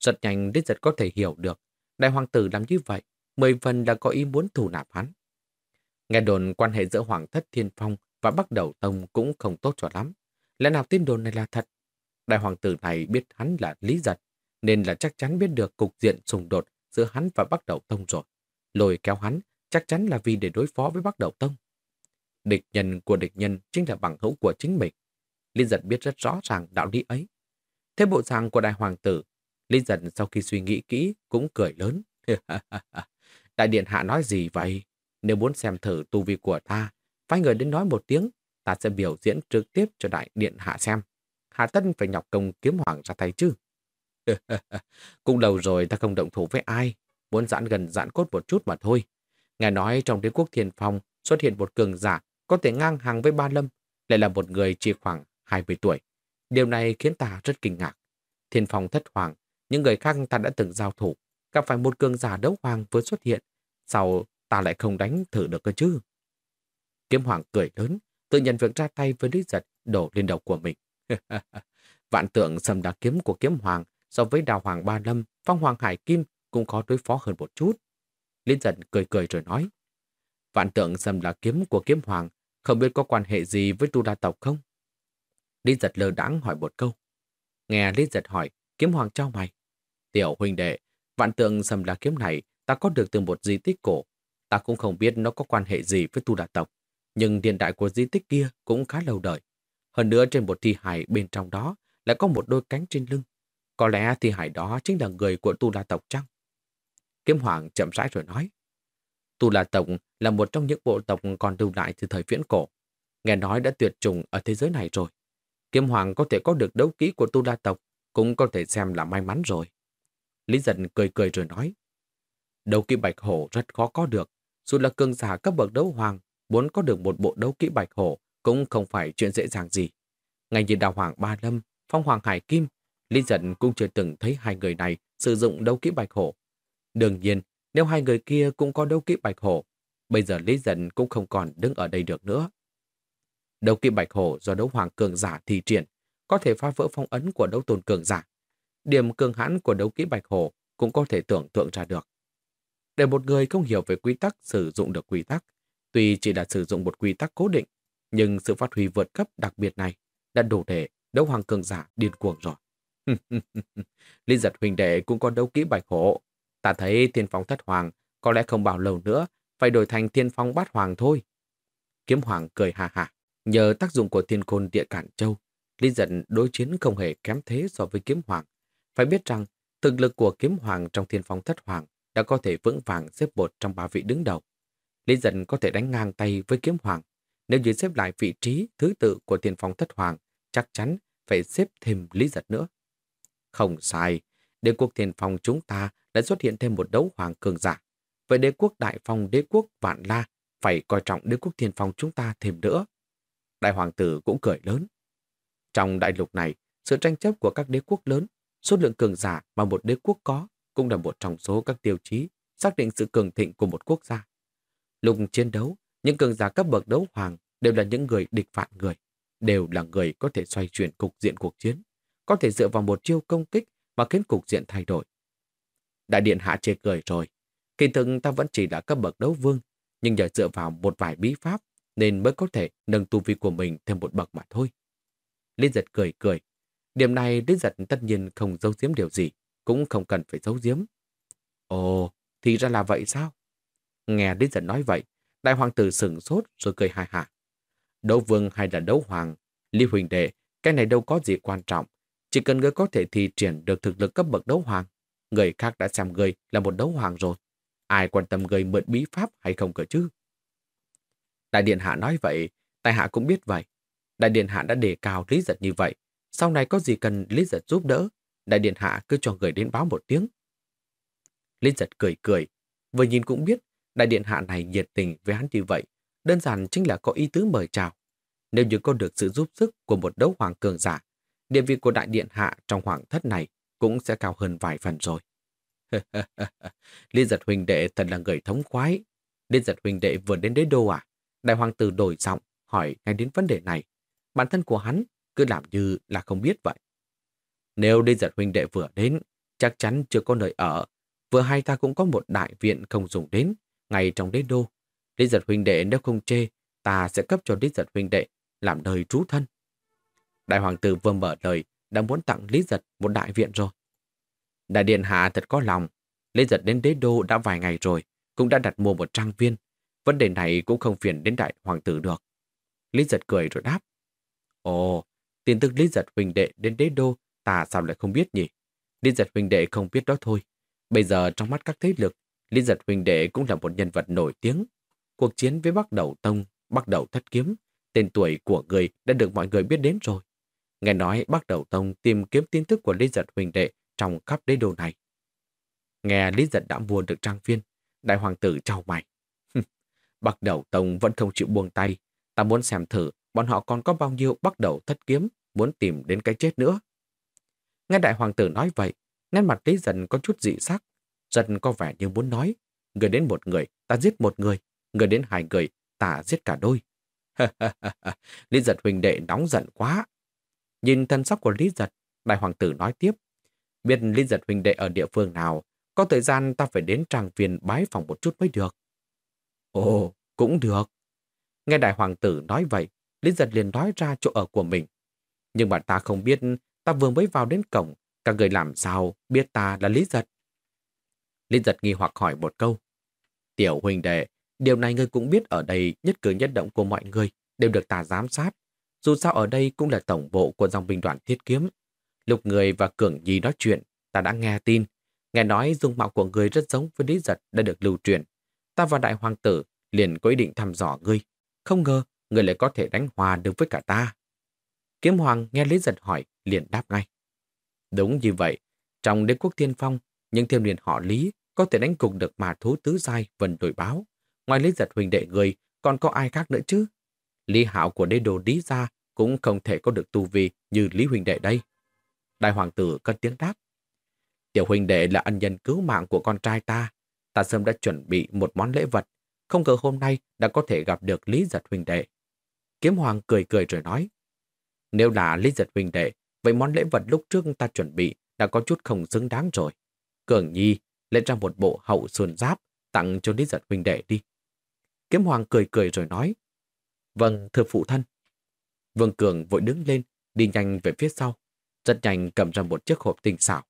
Rất nhanh Lý giật có thể hiểu được. Đại hoàng tử làm như vậy, mười phần đã có ý muốn thù nạp hắn. Nghe đồn quan hệ giữa Hoàng thất Thiên Phong và Bắc Đầu Tông cũng không tốt cho lắm. Lẽ nào tin đồn này là thật? Đại hoàng tử này biết hắn là Lý Giật, nên là chắc chắn biết được cục diện xung đột giữa hắn và Bắc Đầu Tông rồi. Lôi kéo hắn chắc chắn là vì để đối phó với Bắc Đầu Tông. Địch nhân của địch nhân chính là bằng hữu của chính mình. Lý Giật biết rất rõ ràng đạo lý ấy. Thế bộ dạng của đại hoàng tử, Lý Giật sau khi suy nghĩ kỹ cũng cười lớn. [LAUGHS] đại điện hạ nói gì vậy? Nếu muốn xem thử tu vi của ta, phái người đến nói một tiếng, ta sẽ biểu diễn trực tiếp cho đại điện hạ xem. Hạ Tân phải nhọc công kiếm hoàng ra tay chứ. [LAUGHS] Cũng lâu rồi ta không động thủ với ai, muốn giãn gần giãn cốt một chút mà thôi. Nghe nói trong đế quốc thiền phong xuất hiện một cường giả có thể ngang hàng với Ba Lâm, lại là một người chỉ khoảng 20 tuổi. Điều này khiến ta rất kinh ngạc. Thiên phong thất hoàng, những người khác ta đã từng giao thủ, gặp phải một cường giả đấu hoàng vừa xuất hiện, sao ta lại không đánh thử được cơ chứ? Kiếm hoàng cười lớn, tự nhận việc ra tay với Lý Giật đổ lên đầu của mình. [LAUGHS] Vạn tượng sầm đá kiếm của kiếm hoàng so với đào hoàng ba lâm, phong hoàng hải kim cũng có đối phó hơn một chút. Lý giận cười cười rồi nói. Vạn tượng sầm là kiếm của kiếm hoàng không biết có quan hệ gì với tu đa tộc không? Lý Giật lơ đãng hỏi một câu. Nghe Lý Giật hỏi, kiếm hoàng trao mày. Tiểu huynh đệ, vạn tượng sầm là kiếm này ta có được từ một di tích cổ. Ta cũng không biết nó có quan hệ gì với tu đa tộc. Nhưng điện đại của di tích kia cũng khá lâu đời. Hơn nữa trên một thi hài bên trong đó lại có một đôi cánh trên lưng. Có lẽ thi hài đó chính là người của Tu La tộc chăng? Kiếm Hoàng chậm rãi rồi nói. Tu La tộc là một trong những bộ tộc còn lưu lại từ thời viễn cổ. Nghe nói đã tuyệt chủng ở thế giới này rồi. Kiếm Hoàng có thể có được đấu kỹ của Tu La tộc cũng có thể xem là may mắn rồi. Lý Dân cười cười rồi nói. Đấu kỹ bạch hổ rất khó có được. Dù là cường giả cấp bậc đấu hoàng, muốn có được một bộ đấu kỹ bạch hổ cũng không phải chuyện dễ dàng gì. Ngay như đào hoàng Ba Lâm, phong hoàng Hải Kim, Lý Dân cũng chưa từng thấy hai người này sử dụng đấu kỹ bạch hổ. Đương nhiên, nếu hai người kia cũng có đấu kỹ bạch hổ, bây giờ Lý Dân cũng không còn đứng ở đây được nữa. Đấu kỹ bạch hổ do đấu hoàng cường giả thi triển, có thể phá vỡ phong ấn của đấu tôn cường giả. Điểm cường hãn của đấu kỹ bạch hổ cũng có thể tưởng tượng ra được. Để một người không hiểu về quy tắc sử dụng được quy tắc, tuy chỉ là sử dụng một quy tắc cố định, nhưng sự phát huy vượt cấp đặc biệt này đã đủ để đấu hoàng cường giả điên cuồng rồi. [LAUGHS] Lý giật huynh đệ cũng có đấu kỹ bạch hổ. Ta thấy thiên phong thất hoàng có lẽ không bao lâu nữa phải đổi thành thiên phong bát hoàng thôi. Kiếm hoàng cười hà hà. Nhờ tác dụng của thiên côn địa cản châu, Lý giật đối chiến không hề kém thế so với kiếm hoàng. Phải biết rằng, thực lực của kiếm hoàng trong thiên phong thất hoàng đã có thể vững vàng xếp bột trong ba vị đứng đầu. Lý giật có thể đánh ngang tay với kiếm hoàng. Nếu như xếp lại vị trí thứ tự của thiên phong thất hoàng, chắc chắn phải xếp thêm Lý giật nữa. Không sai, đế quốc thiên phong chúng ta đã xuất hiện thêm một đấu hoàng cường giả. Vậy đế quốc đại phong đế quốc vạn la phải coi trọng đế quốc thiên phong chúng ta thêm nữa. Đại hoàng tử cũng cười lớn. Trong đại lục này, sự tranh chấp của các đế quốc lớn, số lượng cường giả mà một đế quốc có cũng là một trong số các tiêu chí xác định sự cường thịnh của một quốc gia. Lục chiến đấu, những cường giả cấp bậc đấu hoàng đều là những người địch vạn người, đều là người có thể xoay chuyển cục diện cuộc chiến có thể dựa vào một chiêu công kích mà khiến cục diện thay đổi. Đại điện hạ chê cười rồi. Kỳ thực ta vẫn chỉ là cấp bậc đấu vương, nhưng nhờ dựa vào một vài bí pháp nên mới có thể nâng tu vi của mình thêm một bậc mà thôi. Lý giật cười cười. Điểm này Lý giật tất nhiên không giấu giếm điều gì, cũng không cần phải giấu giếm. Ồ, thì ra là vậy sao? Nghe Lý giật nói vậy, đại hoàng tử sừng sốt rồi cười hài hạ. Đấu vương hay là đấu hoàng, Lý Huỳnh Đệ, cái này đâu có gì quan trọng, chỉ cần người có thể thi triển được thực lực cấp bậc đấu hoàng, người khác đã xem người là một đấu hoàng rồi. Ai quan tâm người mượn bí pháp hay không cơ chứ? Đại Điện Hạ nói vậy, tài Hạ cũng biết vậy. Đại Điện Hạ đã đề cao Lý Giật như vậy. Sau này có gì cần Lý Giật giúp đỡ, Đại Điện Hạ cứ cho người đến báo một tiếng. Lý Giật cười cười, vừa nhìn cũng biết Đại Điện Hạ này nhiệt tình với hắn như vậy, đơn giản chính là có ý tứ mời chào. Nếu như có được sự giúp sức của một đấu hoàng cường giả, địa vị của đại điện hạ trong hoàng thất này cũng sẽ cao hơn vài phần rồi. [LAUGHS] Liên giật huynh đệ thật là người thống khoái. Liên giật huynh đệ vừa đến đế đô à? Đại hoàng tử đổi giọng hỏi ngay đến vấn đề này. Bản thân của hắn cứ làm như là không biết vậy. Nếu Liên giật huynh đệ vừa đến, chắc chắn chưa có nơi ở. Vừa hai ta cũng có một đại viện không dùng đến, ngay trong đế đô. Liên giật huynh đệ nếu không chê, ta sẽ cấp cho Liên giật huynh đệ làm nơi trú thân. Đại hoàng tử vừa mở lời đã muốn tặng Lý Giật một đại viện rồi. Đại điện hạ thật có lòng. Lý Giật đến đế đô đã vài ngày rồi, cũng đã đặt mua một trang viên. Vấn đề này cũng không phiền đến đại hoàng tử được. Lý Giật cười rồi đáp. Ồ, tin tức Lý Giật huynh đệ đến đế đô, ta sao lại không biết nhỉ? Lý Giật huynh đệ không biết đó thôi. Bây giờ trong mắt các thế lực, Lý Giật huynh đệ cũng là một nhân vật nổi tiếng. Cuộc chiến với Bắc Đầu Tông, Bắc Đầu Thất Kiếm, tên tuổi của người đã được mọi người biết đến rồi. Nghe nói bắt đầu tông tìm kiếm tin tức của Lý Giật Huỳnh Đệ trong khắp đế đô này. Nghe Lý Giật đã mua được trang viên, đại hoàng tử trao mày. bắt đầu tông vẫn không chịu buông tay. Ta muốn xem thử bọn họ còn có bao nhiêu bắt đầu thất kiếm, muốn tìm đến cái chết nữa. Nghe đại hoàng tử nói vậy, nét mặt Lý Dần có chút dị sắc. Dần có vẻ như muốn nói, người đến một người, ta giết một người, người đến hai người, ta giết cả đôi. [LAUGHS] Lý giật huynh đệ nóng giận quá. Nhìn thân sắc của Lý giật, đại hoàng tử nói tiếp. Biết Lý giật huynh đệ ở địa phương nào, có thời gian ta phải đến trang viên bái phòng một chút mới được. Ồ, cũng được. Nghe đại hoàng tử nói vậy, Lý giật liền nói ra chỗ ở của mình. Nhưng mà ta không biết, ta vừa mới vào đến cổng, các người làm sao biết ta là Lý giật. Lý giật nghi hoặc hỏi một câu. Tiểu huynh đệ, Điều này ngươi cũng biết ở đây nhất cử nhất động của mọi người đều được ta giám sát. Dù sao ở đây cũng là tổng bộ của dòng binh đoàn thiết kiếm. Lục người và Cường Nhi nói chuyện, ta đã nghe tin. Nghe nói dung mạo của người rất giống với Lý Giật đã được lưu truyền. Ta và đại hoàng tử liền có ý định thăm dò ngươi. Không ngờ, người lại có thể đánh hòa được với cả ta. Kiếm Hoàng nghe Lý Giật hỏi, liền đáp ngay. Đúng như vậy, trong đế quốc thiên phong, những thiên niên họ Lý có thể đánh cùng được mà thú tứ giai vần đổi báo. Ngoài Lý Giật huynh đệ người, còn có ai khác nữa chứ? Lý Hạo của đế đồ Lý gia cũng không thể có được tu vi như Lý huỳnh đệ đây. Đại hoàng tử cất tiếng đáp. Tiểu huỳnh đệ là ân nhân cứu mạng của con trai ta. Ta sớm đã chuẩn bị một món lễ vật. Không ngờ hôm nay đã có thể gặp được Lý Giật huỳnh đệ. Kiếm Hoàng cười cười rồi nói. Nếu là Lý Giật huỳnh đệ, vậy món lễ vật lúc trước ta chuẩn bị đã có chút không xứng đáng rồi. Cường Nhi lên ra một bộ hậu sườn giáp tặng cho Lý Giật huỳnh đệ đi. Kiếm Hoàng cười cười rồi nói. Vâng, thưa phụ thân. Vương Cường vội đứng lên, đi nhanh về phía sau. Rất nhanh cầm ra một chiếc hộp tinh xảo.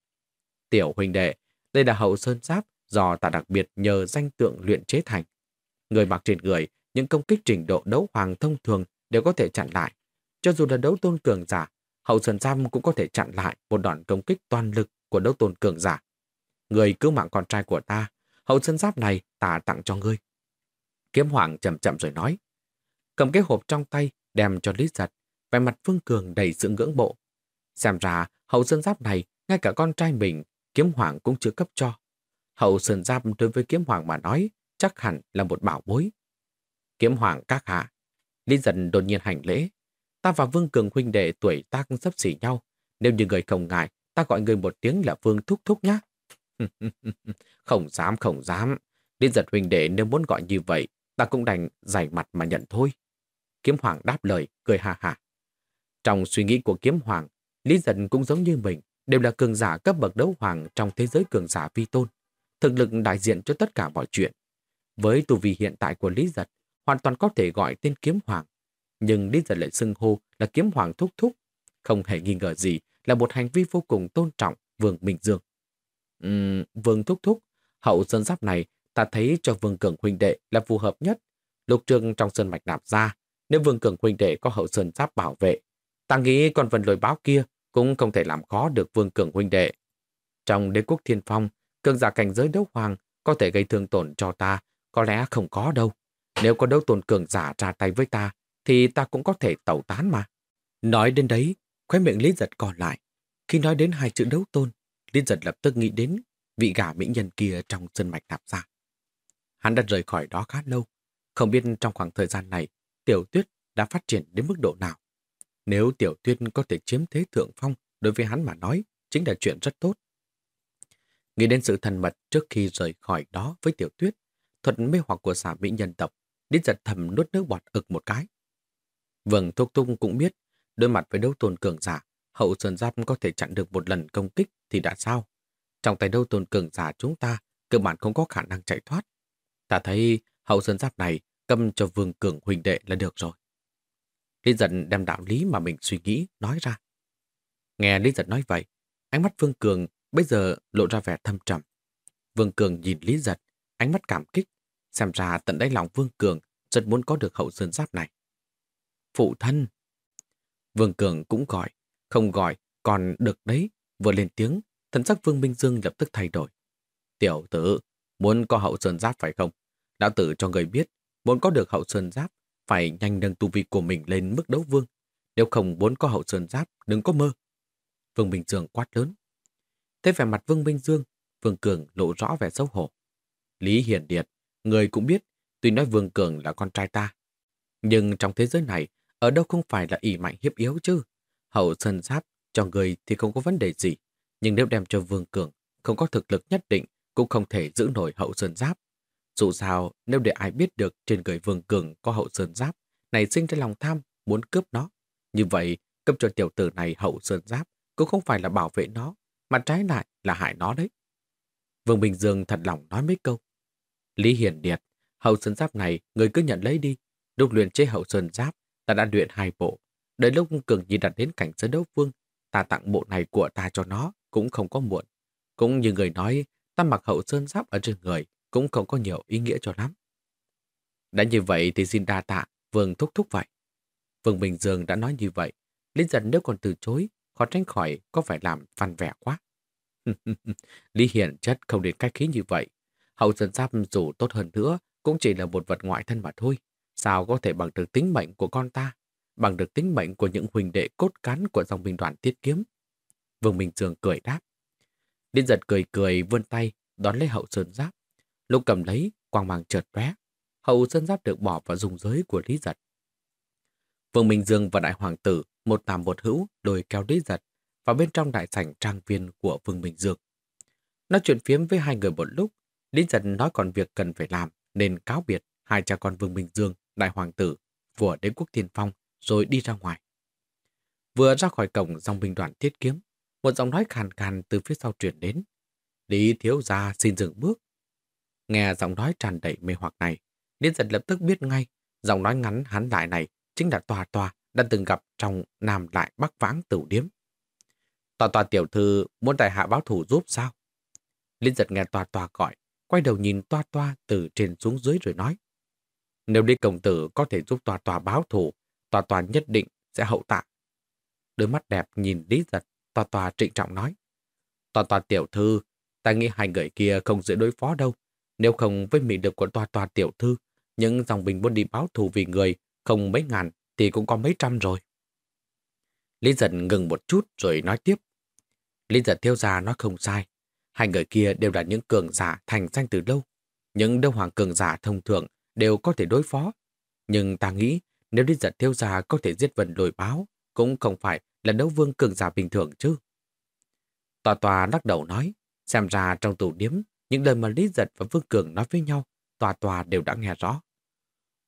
Tiểu huynh đệ, đây là hậu sơn giáp do ta đặc biệt nhờ danh tượng luyện chế thành. Người mặc trên người, những công kích trình độ đấu hoàng thông thường đều có thể chặn lại. Cho dù là đấu tôn cường giả, hậu sơn giáp cũng có thể chặn lại một đòn công kích toàn lực của đấu tôn cường giả. Người cứu mạng con trai của ta, hậu sơn giáp này ta tặng cho ngươi. Kiếm Hoàng chậm chậm rồi nói. Cầm cái hộp trong tay, đem cho Lý Giật, vẻ mặt Phương Cường đầy sự ngưỡng bộ. Xem ra, hậu sơn giáp này, ngay cả con trai mình, Kiếm Hoàng cũng chưa cấp cho. Hậu sơn giáp đối với Kiếm Hoàng mà nói, chắc hẳn là một bảo bối. Kiếm Hoàng các hạ. Lý Giật đột nhiên hành lễ. Ta và Vương Cường huynh đệ tuổi ta cũng sắp xỉ nhau. Nếu như người không ngại, ta gọi người một tiếng là Vương Thúc Thúc nhá. [LAUGHS] không dám, không dám. Lý giật huynh đệ nếu muốn gọi như vậy, ta cũng đành giải mặt mà nhận thôi. Kiếm Hoàng đáp lời, cười hà hà Trong suy nghĩ của Kiếm Hoàng, Lý Dân cũng giống như mình, đều là cường giả cấp bậc đấu hoàng trong thế giới cường giả vi tôn. Thực lực đại diện cho tất cả mọi chuyện. Với tu vi hiện tại của Lý Giật, hoàn toàn có thể gọi tên Kiếm Hoàng. Nhưng Lý Giật lại xưng hô là Kiếm Hoàng thúc thúc. Không hề nghi ngờ gì là một hành vi vô cùng tôn trọng Vương Minh Dương. Uhm, Vương thúc thúc, hậu sơn giáp này ta thấy cho Vương Cường huynh đệ là phù hợp nhất. Lục trương trong sơn mạch nạp ra, nếu Vương Cường huynh đệ có hậu sơn giáp bảo vệ, ta nghĩ con vần lồi báo kia cũng không thể làm khó được Vương Cường huynh đệ. Trong đế quốc thiên phong, cường giả cảnh giới đấu hoàng có thể gây thương tổn cho ta, có lẽ không có đâu. Nếu có đấu tồn cường giả ra tay với ta, thì ta cũng có thể tẩu tán mà. Nói đến đấy, khóe miệng Lý Giật còn lại. Khi nói đến hai chữ đấu tôn, Lý Giật lập tức nghĩ đến vị gả mỹ nhân kia trong sân mạch nạp ra. Hắn đã rời khỏi đó khá lâu. Không biết trong khoảng thời gian này, tiểu tuyết đã phát triển đến mức độ nào. Nếu tiểu tuyết có thể chiếm thế thượng phong, đối với hắn mà nói, chính là chuyện rất tốt. Nghĩ đến sự thần mật trước khi rời khỏi đó với tiểu tuyết, thuật mê hoặc của xã mỹ nhân tộc, đến giật thầm nuốt nước bọt ực một cái. Vâng, Thúc Tung cũng biết, đối mặt với đấu tôn cường giả, hậu sơn giáp có thể chặn được một lần công kích thì đã sao? Trong tay đấu tôn cường giả chúng ta, cơ bản không có khả năng chạy thoát. Ta thấy hậu sơn giáp này cầm cho vương cường huynh đệ là được rồi. Lý giật đem đạo lý mà mình suy nghĩ nói ra. Nghe Lý giật nói vậy, ánh mắt Vương Cường bây giờ lộ ra vẻ thâm trầm. Vương Cường nhìn Lý giật, ánh mắt cảm kích, xem ra tận đáy lòng Vương Cường rất muốn có được hậu sơn giáp này. Phụ thân! Vương Cường cũng gọi, không gọi, còn được đấy, vừa lên tiếng, thần sắc Vương Minh Dương lập tức thay đổi. Tiểu tử, muốn có hậu sơn giáp phải không? Lão tử cho người biết, muốn có được hậu sơn giáp, phải nhanh nâng tu vi của mình lên mức đấu vương. Nếu không muốn có hậu sơn giáp, đừng có mơ. Vương Bình Dương quát lớn. thế vẻ mặt Vương Minh Dương, Vương Cường lộ rõ vẻ xấu hổ. Lý Hiển Điệt, người cũng biết, tuy nói Vương Cường là con trai ta. Nhưng trong thế giới này, ở đâu không phải là ỷ mạnh hiếp yếu chứ. Hậu sơn giáp cho người thì không có vấn đề gì. Nhưng nếu đem cho Vương Cường, không có thực lực nhất định, cũng không thể giữ nổi hậu sơn giáp. Dù sao, nếu để ai biết được trên người Vương Cường có hậu sơn giáp, này sinh ra lòng tham, muốn cướp nó. Như vậy, cấp cho tiểu tử này hậu sơn giáp cũng không phải là bảo vệ nó, mà trái lại là hại nó đấy. Vương Bình Dương thật lòng nói mấy câu. Lý Hiển Điệt, hậu sơn giáp này người cứ nhận lấy đi. Lúc luyện chế hậu sơn giáp, ta đã luyện hai bộ. Đợi lúc Cường Nhi đặt đến cảnh giới đấu vương, ta tặng bộ này của ta cho nó cũng không có muộn. Cũng như người nói, ta mặc hậu sơn giáp ở trên người cũng không có nhiều ý nghĩa cho lắm. Đã như vậy thì xin đa tạ, Vương thúc thúc vậy. Vương Bình Dương đã nói như vậy, Lý Dân nếu còn từ chối, khó tránh khỏi có phải làm văn vẻ quá. [LAUGHS] Lý Hiển chất không đến cách khí như vậy. Hậu dân giáp dù tốt hơn nữa, cũng chỉ là một vật ngoại thân mà thôi. Sao có thể bằng được tính mệnh của con ta, bằng được tính mệnh của những huỳnh đệ cốt cán của dòng binh đoàn tiết kiếm? Vương Minh Dương cười đáp. liên giật cười cười vươn tay, đón lấy hậu sơn giáp. Lúc cầm lấy, quang mang chợt lóe. Hậu sơn giáp được bỏ vào dùng giới của Lý giật. Vương Minh Dương và đại hoàng tử, một tàm một hữu, đôi kéo Lý giật vào bên trong đại sảnh trang viên của Vương Minh Dương. Nói chuyện phiếm với hai người một lúc, Lý giật nói còn việc cần phải làm, nên cáo biệt hai cha con Vương Minh Dương, đại hoàng tử, của đế quốc thiên phong, rồi đi ra ngoài. Vừa ra khỏi cổng dòng binh đoàn thiết kiếm, một giọng nói khàn khàn từ phía sau truyền đến. Lý thiếu gia xin dừng bước. Nghe giọng nói tràn đầy mê hoặc này, Liên giật lập tức biết ngay, giọng nói ngắn hắn lại này chính là tòa tòa đã từng gặp trong Nam Lại Bắc Vãng Tửu Điếm. Tòa tòa tiểu thư muốn đại hạ báo thủ giúp sao? Liên giật nghe tòa tòa gọi, quay đầu nhìn toa toa từ trên xuống dưới rồi nói. Nếu đi công tử có thể giúp tòa tòa báo thủ, tòa tòa nhất định sẽ hậu tạ. Đôi mắt đẹp nhìn Lý giật, tòa tòa trịnh trọng nói. Tòa tòa tiểu thư, ta nghĩ hai người kia không dễ đối phó đâu. Nếu không với mị được của tòa tòa tiểu thư, những dòng bình muốn đi báo thù vì người không mấy ngàn thì cũng có mấy trăm rồi. Lý giật ngừng một chút rồi nói tiếp. Lý giật theo gia nói không sai. Hai người kia đều là những cường giả thành danh từ lâu. Những đấu hoàng cường giả thông thường đều có thể đối phó. Nhưng ta nghĩ nếu Lý giật theo gia có thể giết vần lồi báo cũng không phải là đấu vương cường giả bình thường chứ. Tòa tòa lắc đầu nói, xem ra trong tủ điếm, những lời mà Lý Giật và Vương Cường nói với nhau, tòa tòa đều đã nghe rõ.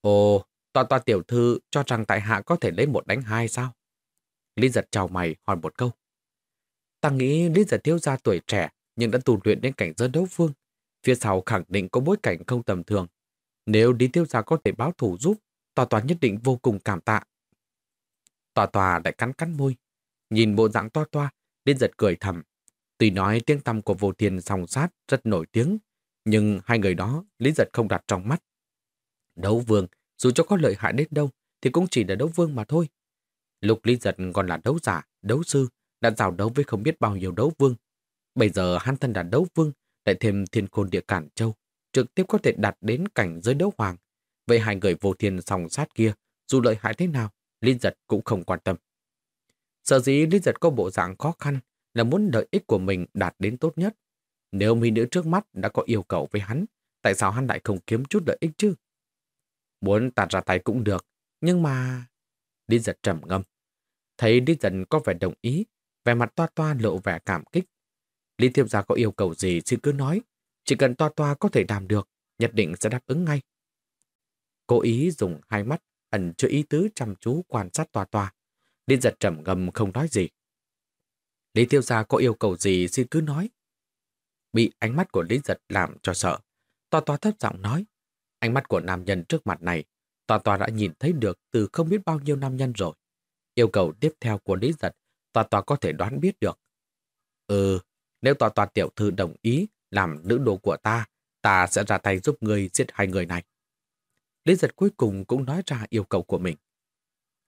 Ồ, tòa tòa tiểu thư cho rằng tại hạ có thể lấy một đánh hai sao? Lý Giật chào mày hỏi một câu. Ta nghĩ Lý Giật thiếu gia tuổi trẻ nhưng đã tù luyện đến cảnh giới đấu vương. Phía sau khẳng định có bối cảnh không tầm thường. Nếu Lý Thiếu Gia có thể báo thủ giúp, tòa tòa nhất định vô cùng cảm tạ. Tòa tòa lại cắn cắn môi. Nhìn bộ dạng toa toa, Lý Giật cười thầm. Tuy nói tiếng tăm của vô thiên song sát rất nổi tiếng, nhưng hai người đó Lý Giật không đặt trong mắt. Đấu vương, dù cho có lợi hại đến đâu, thì cũng chỉ là đấu vương mà thôi. Lục Lý Giật còn là đấu giả, đấu sư, đã giao đấu với không biết bao nhiêu đấu vương. Bây giờ hắn thân là đấu vương, lại thêm thiên khôn địa cản châu, trực tiếp có thể đạt đến cảnh giới đấu hoàng. Vậy hai người vô thiên song sát kia, dù lợi hại thế nào, Lý Giật cũng không quan tâm. Sở dĩ Lý Giật có bộ dạng khó khăn là muốn lợi ích của mình đạt đến tốt nhất. Nếu mỹ nữ trước mắt đã có yêu cầu với hắn, tại sao hắn lại không kiếm chút lợi ích chứ? Muốn tạt ra tay cũng được, nhưng mà... Lý giật trầm ngâm. Thấy Lý giật có vẻ đồng ý, vẻ mặt toa toa lộ vẻ cảm kích. Lý thiệp gia có yêu cầu gì xin cứ nói, chỉ cần toa toa có thể làm được, nhất định sẽ đáp ứng ngay. Cố ý dùng hai mắt ẩn chứa ý tứ chăm chú quan sát toa toa. Lý giật trầm ngâm không nói gì. Lý tiêu Gia có yêu cầu gì xin cứ nói. Bị ánh mắt của Lý Giật làm cho sợ. Toa toa thấp giọng nói. Ánh mắt của nam nhân trước mặt này, toa toa đã nhìn thấy được từ không biết bao nhiêu nam nhân rồi. Yêu cầu tiếp theo của Lý Giật, toa toa có thể đoán biết được. Ừ, nếu toa toa tiểu thư đồng ý làm nữ đồ của ta, ta sẽ ra tay giúp người giết hai người này. Lý Giật cuối cùng cũng nói ra yêu cầu của mình.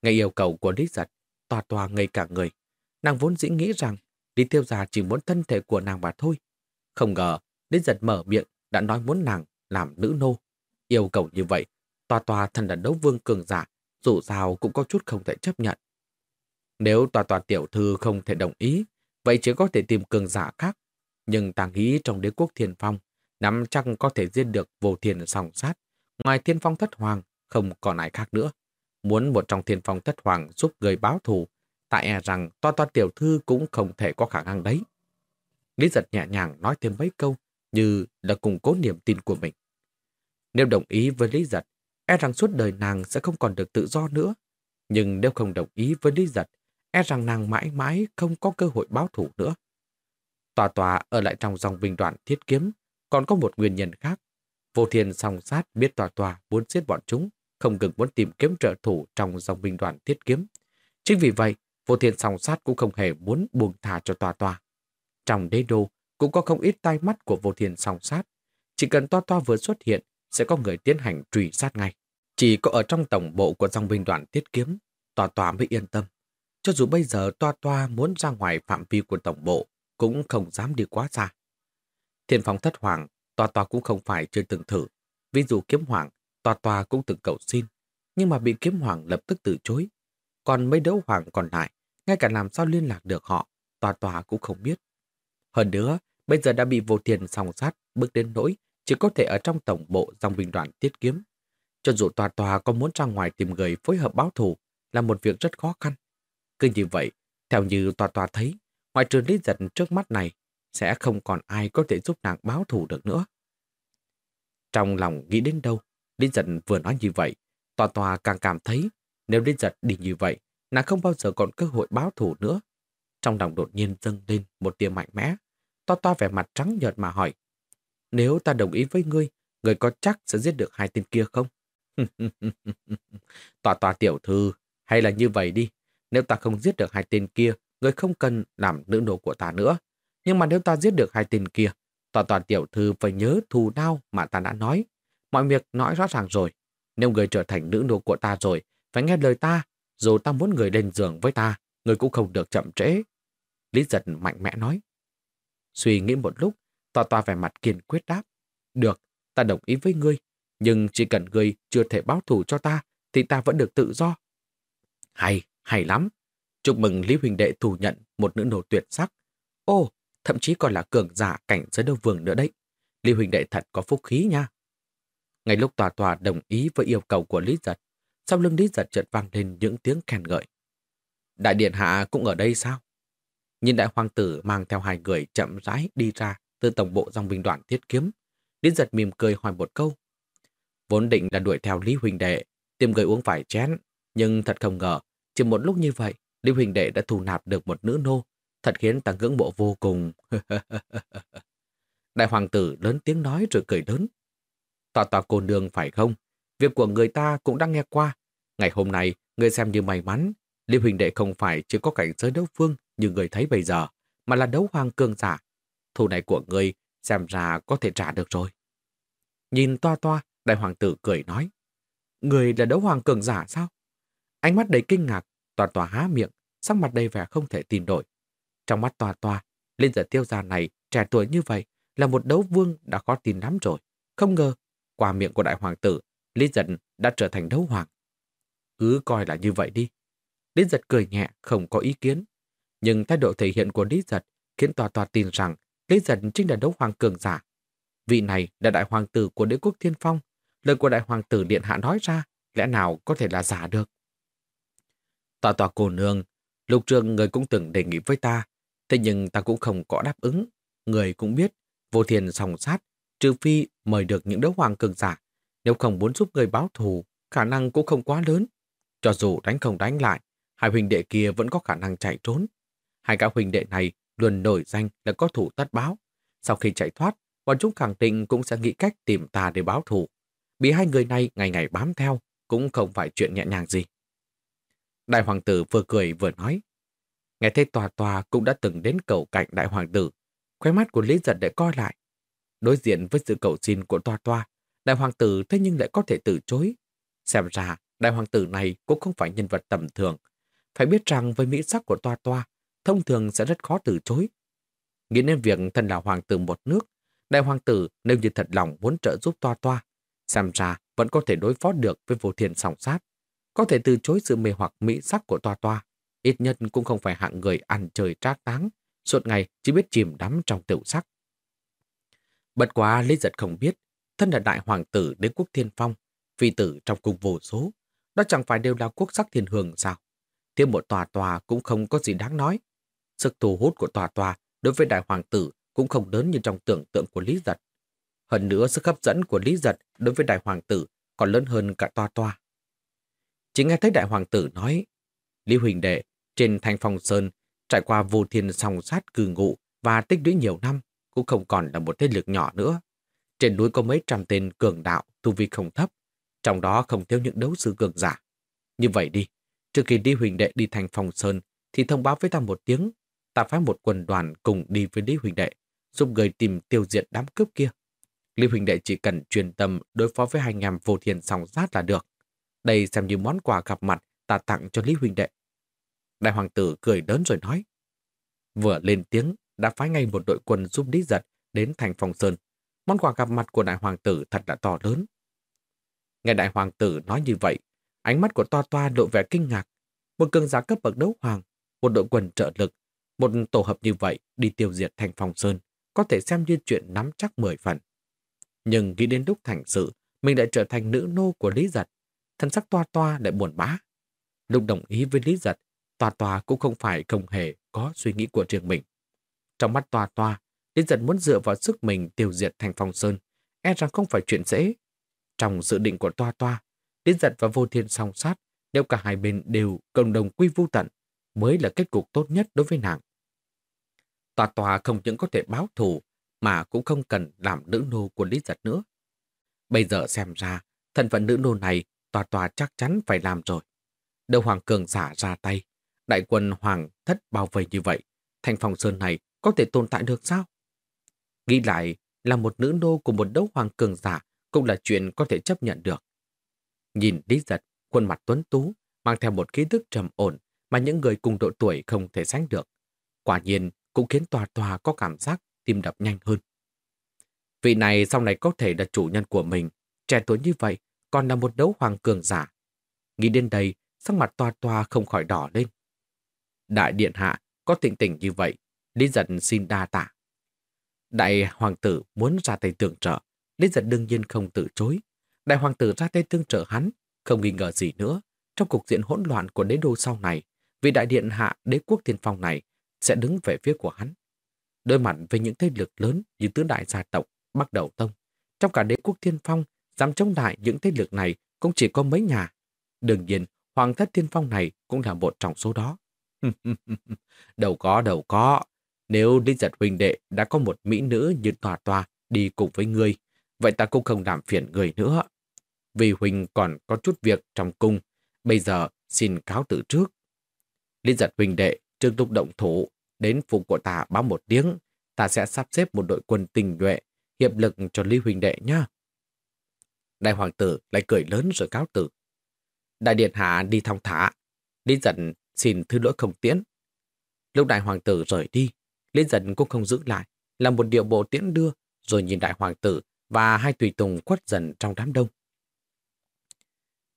Ngay yêu cầu của Lý Giật, tòa tòa ngây cả người. Nàng vốn dĩ nghĩ rằng Lý Tiêu Gia chỉ muốn thân thể của nàng mà thôi. Không ngờ, đến Giật mở miệng đã nói muốn nàng làm nữ nô. Yêu cầu như vậy, tòa tòa thần đàn đấu vương cường giả, dù sao cũng có chút không thể chấp nhận. Nếu tòa tòa tiểu thư không thể đồng ý, vậy chỉ có thể tìm cường giả khác. Nhưng ta nghĩ trong đế quốc thiên phong, nắm chắc có thể giết được vô thiên sòng sát. Ngoài thiên phong thất hoàng, không còn ai khác nữa. Muốn một trong thiên phong thất hoàng giúp người báo thù, tại e rằng toa toa tiểu thư cũng không thể có khả năng đấy. Lý giật nhẹ nhàng nói thêm mấy câu như là củng cố niềm tin của mình. Nếu đồng ý với Lý giật, e rằng suốt đời nàng sẽ không còn được tự do nữa. Nhưng nếu không đồng ý với Lý giật, e rằng nàng mãi mãi không có cơ hội báo thủ nữa. Tòa tòa ở lại trong dòng binh đoàn thiết kiếm, còn có một nguyên nhân khác. Vô thiên song sát biết tòa tòa muốn giết bọn chúng, không ngừng muốn tìm kiếm trợ thủ trong dòng binh đoàn thiết kiếm. Chính vì vậy, vô thiên song sát cũng không hề muốn buông thả cho tòa tòa. Trong đế đô cũng có không ít tai mắt của vô thiên song sát. Chỉ cần toa toa vừa xuất hiện, sẽ có người tiến hành truy sát ngay. Chỉ có ở trong tổng bộ của dòng binh đoàn tiết kiếm, tòa tòa mới yên tâm. Cho dù bây giờ toa toa muốn ra ngoài phạm vi của tổng bộ, cũng không dám đi quá xa. Thiên phong thất hoàng, tòa tòa cũng không phải chưa từng thử. Ví dụ kiếm hoàng, tòa tòa cũng từng cầu xin, nhưng mà bị kiếm hoàng lập tức từ chối. Còn mấy đấu hoàng còn lại, ngay cả làm sao liên lạc được họ, tòa tòa cũng không biết. Hơn nữa, bây giờ đã bị vô tiền sòng sát, bước đến nỗi chỉ có thể ở trong tổng bộ dòng binh đoàn tiết kiếm. Cho dù tòa tòa có muốn ra ngoài tìm người phối hợp báo thù là một việc rất khó khăn. Cứ như vậy, theo như tòa tòa thấy, ngoại trừ lý giật trước mắt này, sẽ không còn ai có thể giúp nàng báo thù được nữa. Trong lòng nghĩ đến đâu, Lý giật vừa nói như vậy, tòa tòa càng cảm thấy nếu Lý giật đi như vậy, nàng không bao giờ còn cơ hội báo thù nữa. Trong lòng đột nhiên dâng lên một tia mạnh mẽ, to to vẻ mặt trắng nhợt mà hỏi, nếu ta đồng ý với ngươi, ngươi có chắc sẽ giết được hai tên kia không? [LAUGHS] tòa tòa tiểu thư, hay là như vậy đi. Nếu ta không giết được hai tên kia, ngươi không cần làm nữ nô của ta nữa. Nhưng mà nếu ta giết được hai tên kia, tòa tòa tiểu thư phải nhớ thù đau mà ta đã nói. Mọi việc nói rõ ràng rồi. Nếu người trở thành nữ nô của ta rồi, phải nghe lời ta. Dù ta muốn người lên giường với ta, người cũng không được chậm trễ. Lý giật mạnh mẽ nói. Suy nghĩ một lúc, Tòa tòa vẻ mặt kiên quyết đáp. Được, ta đồng ý với ngươi, nhưng chỉ cần ngươi chưa thể báo thù cho ta, thì ta vẫn được tự do. Hay, hay lắm. Chúc mừng Lý Huỳnh Đệ thủ nhận một nữ nổ tuyệt sắc. Ô, thậm chí còn là cường giả cảnh giới đấu vương nữa đấy. Lý Huỳnh Đệ thật có phúc khí nha. Ngay lúc tòa tòa đồng ý với yêu cầu của Lý Giật, sau lưng Lý Giật chợt vang lên những tiếng khen ngợi. Đại điện hạ cũng ở đây sao? Nhìn đại hoàng tử mang theo hai người chậm rãi đi ra từ tổng bộ dòng binh đoàn thiết kiếm. Lý giật mỉm cười hỏi một câu. Vốn định là đuổi theo Lý Huỳnh Đệ, tìm người uống vài chén, nhưng thật không ngờ, chỉ một lúc như vậy, Lý Huỳnh Đệ đã thù nạp được một nữ nô, thật khiến ta ngưỡng bộ vô cùng. [LAUGHS] Đại hoàng tử lớn tiếng nói rồi cười lớn. Tòa tòa cô nương phải không? Việc của người ta cũng đang nghe qua. Ngày hôm nay, người xem như may mắn. liêu Huỳnh Đệ không phải chỉ có cảnh giới đấu phương như người thấy bây giờ, mà là đấu hoàng cương giả, thù này của ngươi xem ra có thể trả được rồi. Nhìn toa toa, đại hoàng tử cười nói. Người là đấu hoàng cường giả sao? Ánh mắt đầy kinh ngạc, toa toa há miệng, sắc mặt đầy vẻ không thể tìm đổi. Trong mắt toa toa, lên giờ tiêu gia này, trẻ tuổi như vậy, là một đấu vương đã khó tin lắm rồi. Không ngờ, qua miệng của đại hoàng tử, Lý Dân đã trở thành đấu hoàng. Cứ coi là như vậy đi. Lý Giật cười nhẹ, không có ý kiến. Nhưng thái độ thể hiện của Lý Giật khiến tòa tòa tin rằng Lý giật chính là đấu hoàng cường giả. Vị này là đại hoàng tử của đế quốc thiên phong. Lời của đại hoàng tử điện hạ nói ra, lẽ nào có thể là giả được? Tòa tòa cô nương, lục trường người cũng từng đề nghị với ta, thế nhưng ta cũng không có đáp ứng. Người cũng biết, vô thiền sòng sát, trừ phi mời được những đấu hoàng cường giả. Nếu không muốn giúp người báo thù, khả năng cũng không quá lớn. Cho dù đánh không đánh lại, hai huynh đệ kia vẫn có khả năng chạy trốn. Hai gã huynh đệ này luôn nổi danh là có thủ tất báo. Sau khi chạy thoát, bọn chúng khẳng định cũng sẽ nghĩ cách tìm ta để báo thù. Bị hai người này ngày ngày bám theo, cũng không phải chuyện nhẹ nhàng gì. Đại hoàng tử vừa cười vừa nói. Nghe thấy tòa tòa cũng đã từng đến cầu cạnh đại hoàng tử. Khóe mắt của Lý Giật để coi lại. Đối diện với sự cầu xin của tòa tòa, đại hoàng tử thế nhưng lại có thể từ chối. Xem ra, đại hoàng tử này cũng không phải nhân vật tầm thường. Phải biết rằng với mỹ sắc của toa toa, thông thường sẽ rất khó từ chối. Nghĩ đến việc thân là hoàng tử một nước, đại hoàng tử nếu như thật lòng muốn trợ giúp toa toa, xem ra vẫn có thể đối phó được với vô thiền sòng sát. Có thể từ chối sự mê hoặc mỹ sắc của toa toa, ít nhất cũng không phải hạng người ăn chơi trác táng, suốt ngày chỉ biết chìm đắm trong tiểu sắc. Bất quá Lý Giật không biết, thân là đại hoàng tử đế quốc thiên phong, phi tử trong cung vô số, đó chẳng phải đều là quốc sắc thiên hương sao? Thêm một tòa tòa cũng không có gì đáng nói. Sức thu hút của tòa tòa đối với đại hoàng tử cũng không lớn như trong tưởng tượng của Lý Giật. Hơn nữa sức hấp dẫn của Lý Giật đối với đại hoàng tử còn lớn hơn cả tòa tòa. Chỉ nghe thấy đại hoàng tử nói, Lý Huỳnh Đệ trên thanh phong sơn trải qua vô thiên song sát cư ngụ và tích lũy nhiều năm cũng không còn là một thế lực nhỏ nữa. Trên núi có mấy trăm tên cường đạo tu vi không thấp, trong đó không thiếu những đấu sư cường giả. Như vậy đi, trước khi đi Huỳnh Đệ đi thành phòng sơn thì thông báo với ta một tiếng, ta phái một quần đoàn cùng đi với Lý Huỳnh Đệ, giúp người tìm tiêu diệt đám cướp kia. Lý Huỳnh Đệ chỉ cần truyền tâm đối phó với hai ngàm vô thiên song sát là được. Đây xem như món quà gặp mặt ta tặng cho Lý Huỳnh Đệ. Đại hoàng tử cười đớn rồi nói. Vừa lên tiếng, đã phái ngay một đội quân giúp Lý Giật đến thành phòng Sơn. Món quà gặp mặt của đại hoàng tử thật là to lớn. Nghe đại hoàng tử nói như vậy, ánh mắt của toa toa lộ vẻ kinh ngạc. Một cường giá cấp bậc đấu hoàng, một đội quân trợ lực, một tổ hợp như vậy đi tiêu diệt thành phòng Sơn, có thể xem như chuyện nắm chắc mười phần. Nhưng nghĩ đến lúc thành sự, mình lại trở thành nữ nô của Lý Giật. Thân sắc toa toa lại buồn bã. Lúc đồng ý với Lý Giật, toa toa cũng không phải không hề có suy nghĩ của riêng mình. Trong mắt toa toa, Lý Giật muốn dựa vào sức mình tiêu diệt thành phong sơn, e rằng không phải chuyện dễ. Trong dự định của toa toa, Tiến Giật và vô thiên song sát, nếu cả hai bên đều cộng đồng quy vô tận, mới là kết cục tốt nhất đối với nàng. Toa Toa không những có thể báo thù, mà cũng không cần làm nữ nô của Lý Giật nữa. Bây giờ xem ra, thân phận nữ nô này Toa Toa chắc chắn phải làm rồi. Đầu Hoàng Cường giả ra tay, đại quân Hoàng thất bao vây như vậy, thành phòng sơn này có thể tồn tại được sao? Nghĩ lại là một nữ nô của một đấu Hoàng Cường giả cũng là chuyện có thể chấp nhận được. Nhìn Lý Giật, khuôn mặt tuấn tú, mang theo một ký thức trầm ổn mà những người cùng độ tuổi không thể sánh được. Quả nhiên cũng khiến tòa tòa có cảm giác tim đập nhanh hơn. Vị này sau này có thể là chủ nhân của mình, trẻ tuổi như vậy, còn là một đấu hoàng cường giả. Nghĩ đến đây, sắc mặt tòa tòa không khỏi đỏ lên. Đại điện hạ có tỉnh tỉnh như vậy, Lý giật xin đa tạ. Đại hoàng tử muốn ra tay tương trợ, Lý giật đương nhiên không từ chối. Đại hoàng tử ra tay tương trợ hắn, không nghi ngờ gì nữa. Trong cục diện hỗn loạn của đế đô sau này, vị đại điện hạ đế quốc thiên phong này sẽ đứng về phía của hắn. Đối mặt với những thế lực lớn như tứ đại gia tộc, Bắc Đầu Tông, trong cả đế quốc thiên phong, dám chống lại những thế lực này cũng chỉ có mấy nhà. Đương nhiên, Hoàng thất thiên phong này cũng là một trong số đó. [LAUGHS] đầu có, đầu có. Nếu Lý Giật huynh đệ đã có một mỹ nữ như tòa tòa đi cùng với ngươi, vậy ta cũng không làm phiền người nữa. Vì huỳnh còn có chút việc trong cung, bây giờ xin cáo từ trước. Lý Giật huynh đệ trước lúc động thủ, đến phụ của ta báo một tiếng, ta sẽ sắp xếp một đội quân tình nhuệ, hiệp lực cho Lý huynh đệ nhá. Đại hoàng tử lại cười lớn rồi cáo tử. Đại điện hạ đi thong thả. Lý giận xin thứ lỗi không tiễn. Lúc đại hoàng tử rời đi, Lý giận cũng không giữ lại, làm một điệu bộ tiễn đưa, rồi nhìn đại hoàng tử và hai tùy tùng khuất dần trong đám đông.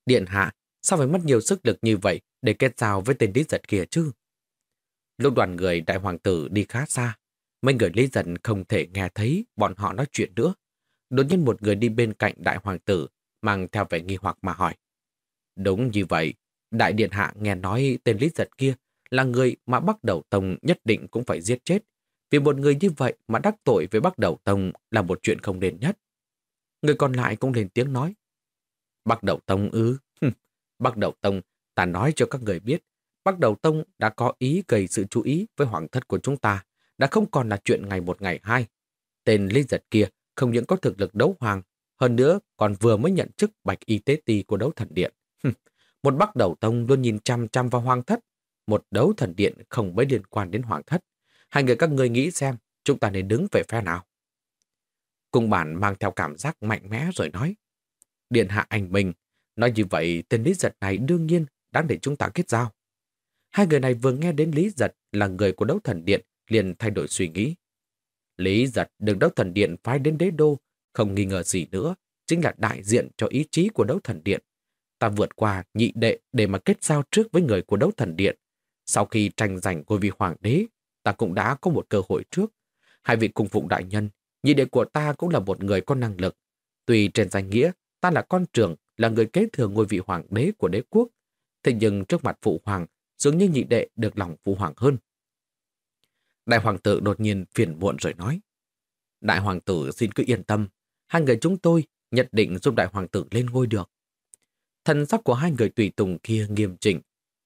Điện hạ, sao phải mất nhiều sức lực như vậy để kết giao với tên Lý giật kia chứ? Lúc đoàn người đại hoàng tử đi khá xa, mấy người Lý giật không thể nghe thấy bọn họ nói chuyện nữa. Đột nhiên một người đi bên cạnh đại hoàng tử, mang theo vẻ nghi hoặc mà hỏi. Đúng như vậy, đại điện hạ nghe nói tên Lý Giật kia là người mà bắt Đầu Tông nhất định cũng phải giết chết. Vì một người như vậy mà đắc tội với Bắc Đầu Tông là một chuyện không nên nhất. Người còn lại cũng lên tiếng nói. Bắc Đầu Tông ư? Bắc Đầu Tông, ta nói cho các người biết, Bắc Đầu Tông đã có ý gây sự chú ý với hoàng thất của chúng ta, đã không còn là chuyện ngày một ngày hai. Tên Lý Giật kia không những có thực lực đấu hoàng, hơn nữa còn vừa mới nhận chức bạch y tế ti của đấu thần điện. một bắc đầu tông luôn nhìn chăm chăm vào hoàng thất, một đấu thần điện không mấy liên quan đến hoàng thất. Hai người các ngươi nghĩ xem, chúng ta nên đứng về phe nào? Cung bản mang theo cảm giác mạnh mẽ rồi nói. Điện hạ anh mình, nói như vậy tên Lý Giật này đương nhiên đáng để chúng ta kết giao. Hai người này vừa nghe đến Lý Giật là người của đấu thần điện liền thay đổi suy nghĩ. Lý Giật được đấu thần điện phái đến đế đô, không nghi ngờ gì nữa, chính là đại diện cho ý chí của đấu thần điện. Ta vượt qua nhị đệ để mà kết giao trước với người của đấu thần điện. Sau khi tranh giành ngôi vị hoàng đế, ta cũng đã có một cơ hội trước. Hai vị cung phụng đại nhân, nhị đệ của ta cũng là một người có năng lực. Tuy trên danh nghĩa, ta là con trưởng, là người kế thừa ngôi vị hoàng đế của đế quốc. Thế nhưng trước mặt phụ hoàng, dường như nhị đệ được lòng phụ hoàng hơn. Đại hoàng tử đột nhiên phiền muộn rồi nói. Đại hoàng tử xin cứ yên tâm, hai người chúng tôi nhất định giúp đại hoàng tử lên ngôi được. Thần sắc của hai người tùy tùng kia nghiêm chỉnh,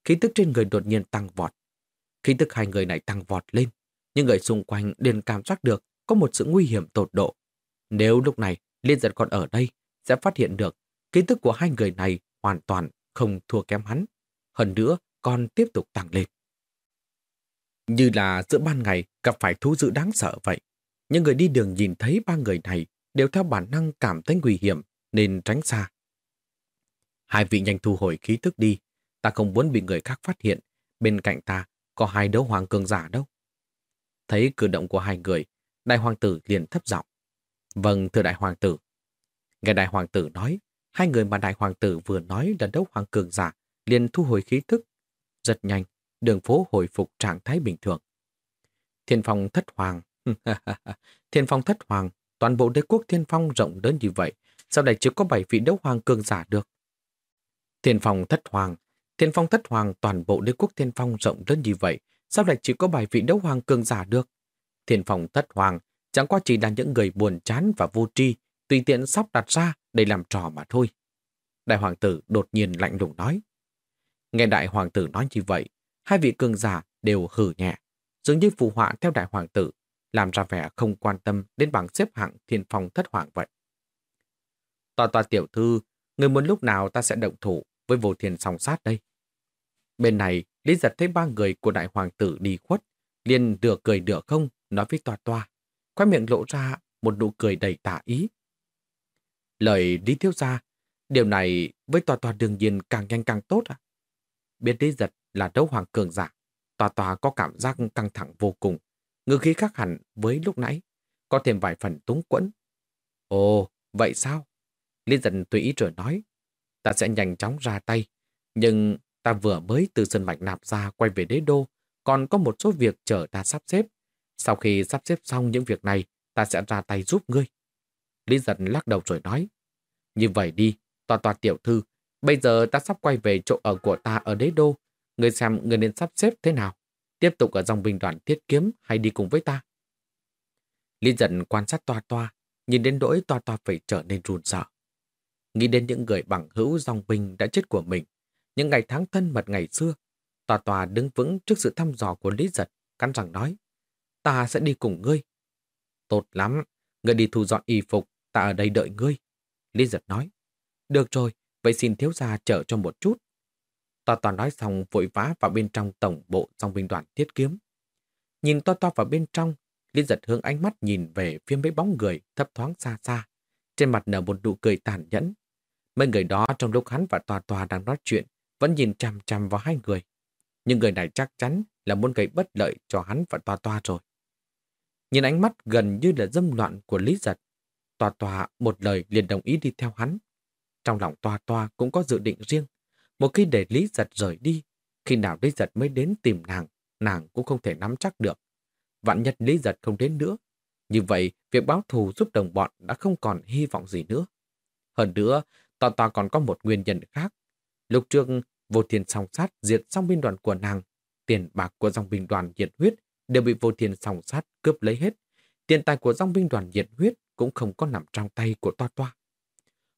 khí tức trên người đột nhiên tăng vọt. Khi tức hai người này tăng vọt lên, những người xung quanh liền cảm giác được có một sự nguy hiểm tột độ. Nếu lúc này Liên giật còn ở đây, sẽ phát hiện được Ký tức của hai người này hoàn toàn không thua kém hắn. Hơn nữa, còn tiếp tục tăng lên. Như là giữa ban ngày gặp phải thú dữ đáng sợ vậy. Những người đi đường nhìn thấy ba người này đều theo bản năng cảm thấy nguy hiểm nên tránh xa. Hai vị nhanh thu hồi khí tức đi. Ta không muốn bị người khác phát hiện. Bên cạnh ta có hai đấu hoàng cường giả đâu. Thấy cử động của hai người, đại hoàng tử liền thấp giọng. Vâng, thưa đại hoàng tử. Nghe đại hoàng tử nói, hai người mà đại hoàng tử vừa nói là đấu hoàng cường giả liền thu hồi khí thức. Rất nhanh, đường phố hồi phục trạng thái bình thường. Thiên phong thất hoàng. [LAUGHS] thiên phong thất hoàng, toàn bộ đế quốc thiên phong rộng đến như vậy, sao lại chỉ có bảy vị đấu hoàng cường giả được? Thiên phong thất hoàng, thiên phong thất hoàng toàn bộ đế quốc thiên phong rộng lớn như vậy, sao lại chỉ có bài vị đấu hoàng cường giả được? Thiên phong thất hoàng chẳng qua chỉ là những người buồn chán và vô tri, tùy tiện sắp đặt ra để làm trò mà thôi. Đại hoàng tử đột nhiên lạnh lùng nói. Nghe đại hoàng tử nói như vậy, hai vị cường giả đều hử nhẹ, dường như phù họa theo đại hoàng tử, làm ra vẻ không quan tâm đến bảng xếp hạng thiên phong thất hoàng vậy. Tòa tòa tiểu thư, người muốn lúc nào ta sẽ động thủ với vô thiên song sát đây. Bên này, Lý giật thấy ba người của đại hoàng tử đi khuất, liền đửa cười đửa không, nói với tòa toa. Khoai miệng lộ ra một nụ cười đầy tả ý. Lời Lý Thiếu Gia, điều này với tòa tòa đương nhiên càng nhanh càng tốt à? Biết Lý giật là đấu hoàng cường giả, tòa tòa có cảm giác căng thẳng vô cùng, ngư khí khác hẳn với lúc nãy, có thêm vài phần túng quẫn. Ồ, vậy sao? Lý giật tùy ý rồi nói, ta sẽ nhanh chóng ra tay, nhưng ta vừa mới từ sân mạch nạp ra quay về đế đô, còn có một số việc chờ ta sắp xếp. Sau khi sắp xếp xong những việc này, ta sẽ ra tay giúp ngươi. Lý giật lắc đầu rồi nói, như vậy đi, tòa tòa tiểu thư, bây giờ ta sắp quay về chỗ ở của ta ở đế đô, ngươi xem người nên sắp xếp thế nào? Tiếp tục ở dòng binh đoàn thiết kiếm hay đi cùng với ta? Lý dần quan sát toa toa, nhìn đến đỗi toa toa phải trở nên run sợ. Nghĩ đến những người bằng hữu dòng binh đã chết của mình, những ngày tháng thân mật ngày xưa, tòa tòa đứng vững trước sự thăm dò của Lý Giật, cắn rằng nói, ta sẽ đi cùng ngươi. Tốt lắm, ngươi đi thu dọn y phục, ta ở đây đợi ngươi. Lý Giật nói, được rồi, vậy xin thiếu gia chở cho một chút. Toa Toa nói xong vội vã vào bên trong tổng bộ dòng binh đoàn thiết kiếm. Nhìn Toa Toa vào bên trong, lý giật hướng ánh mắt nhìn về phía mấy bóng người thấp thoáng xa xa. Trên mặt nở một nụ cười tàn nhẫn. Mấy người đó trong lúc hắn và tòa tòa đang nói chuyện vẫn nhìn chằm chằm vào hai người. Nhưng người này chắc chắn là muốn gây bất lợi cho hắn và tòa tòa rồi. Nhìn ánh mắt gần như là dâm loạn của Lý Giật, tòa tòa một lời liền đồng ý đi theo hắn. Trong lòng tòa tòa cũng có dự định riêng. Một khi để Lý Giật rời đi, khi nào Lý Giật mới đến tìm nàng, nàng cũng không thể nắm chắc được. Vạn nhất Lý Giật không đến nữa. Như vậy, việc báo thù giúp đồng bọn đã không còn hy vọng gì nữa. Hơn nữa, tòa tòa còn có một nguyên nhân khác. Lúc trước, vô thiên song sát diệt xong binh đoàn của nàng. Tiền bạc của dòng binh đoàn diệt huyết đều bị vô thiên song sát cướp lấy hết. Tiền tài của dòng binh đoàn diệt huyết cũng không có nằm trong tay của toa toa.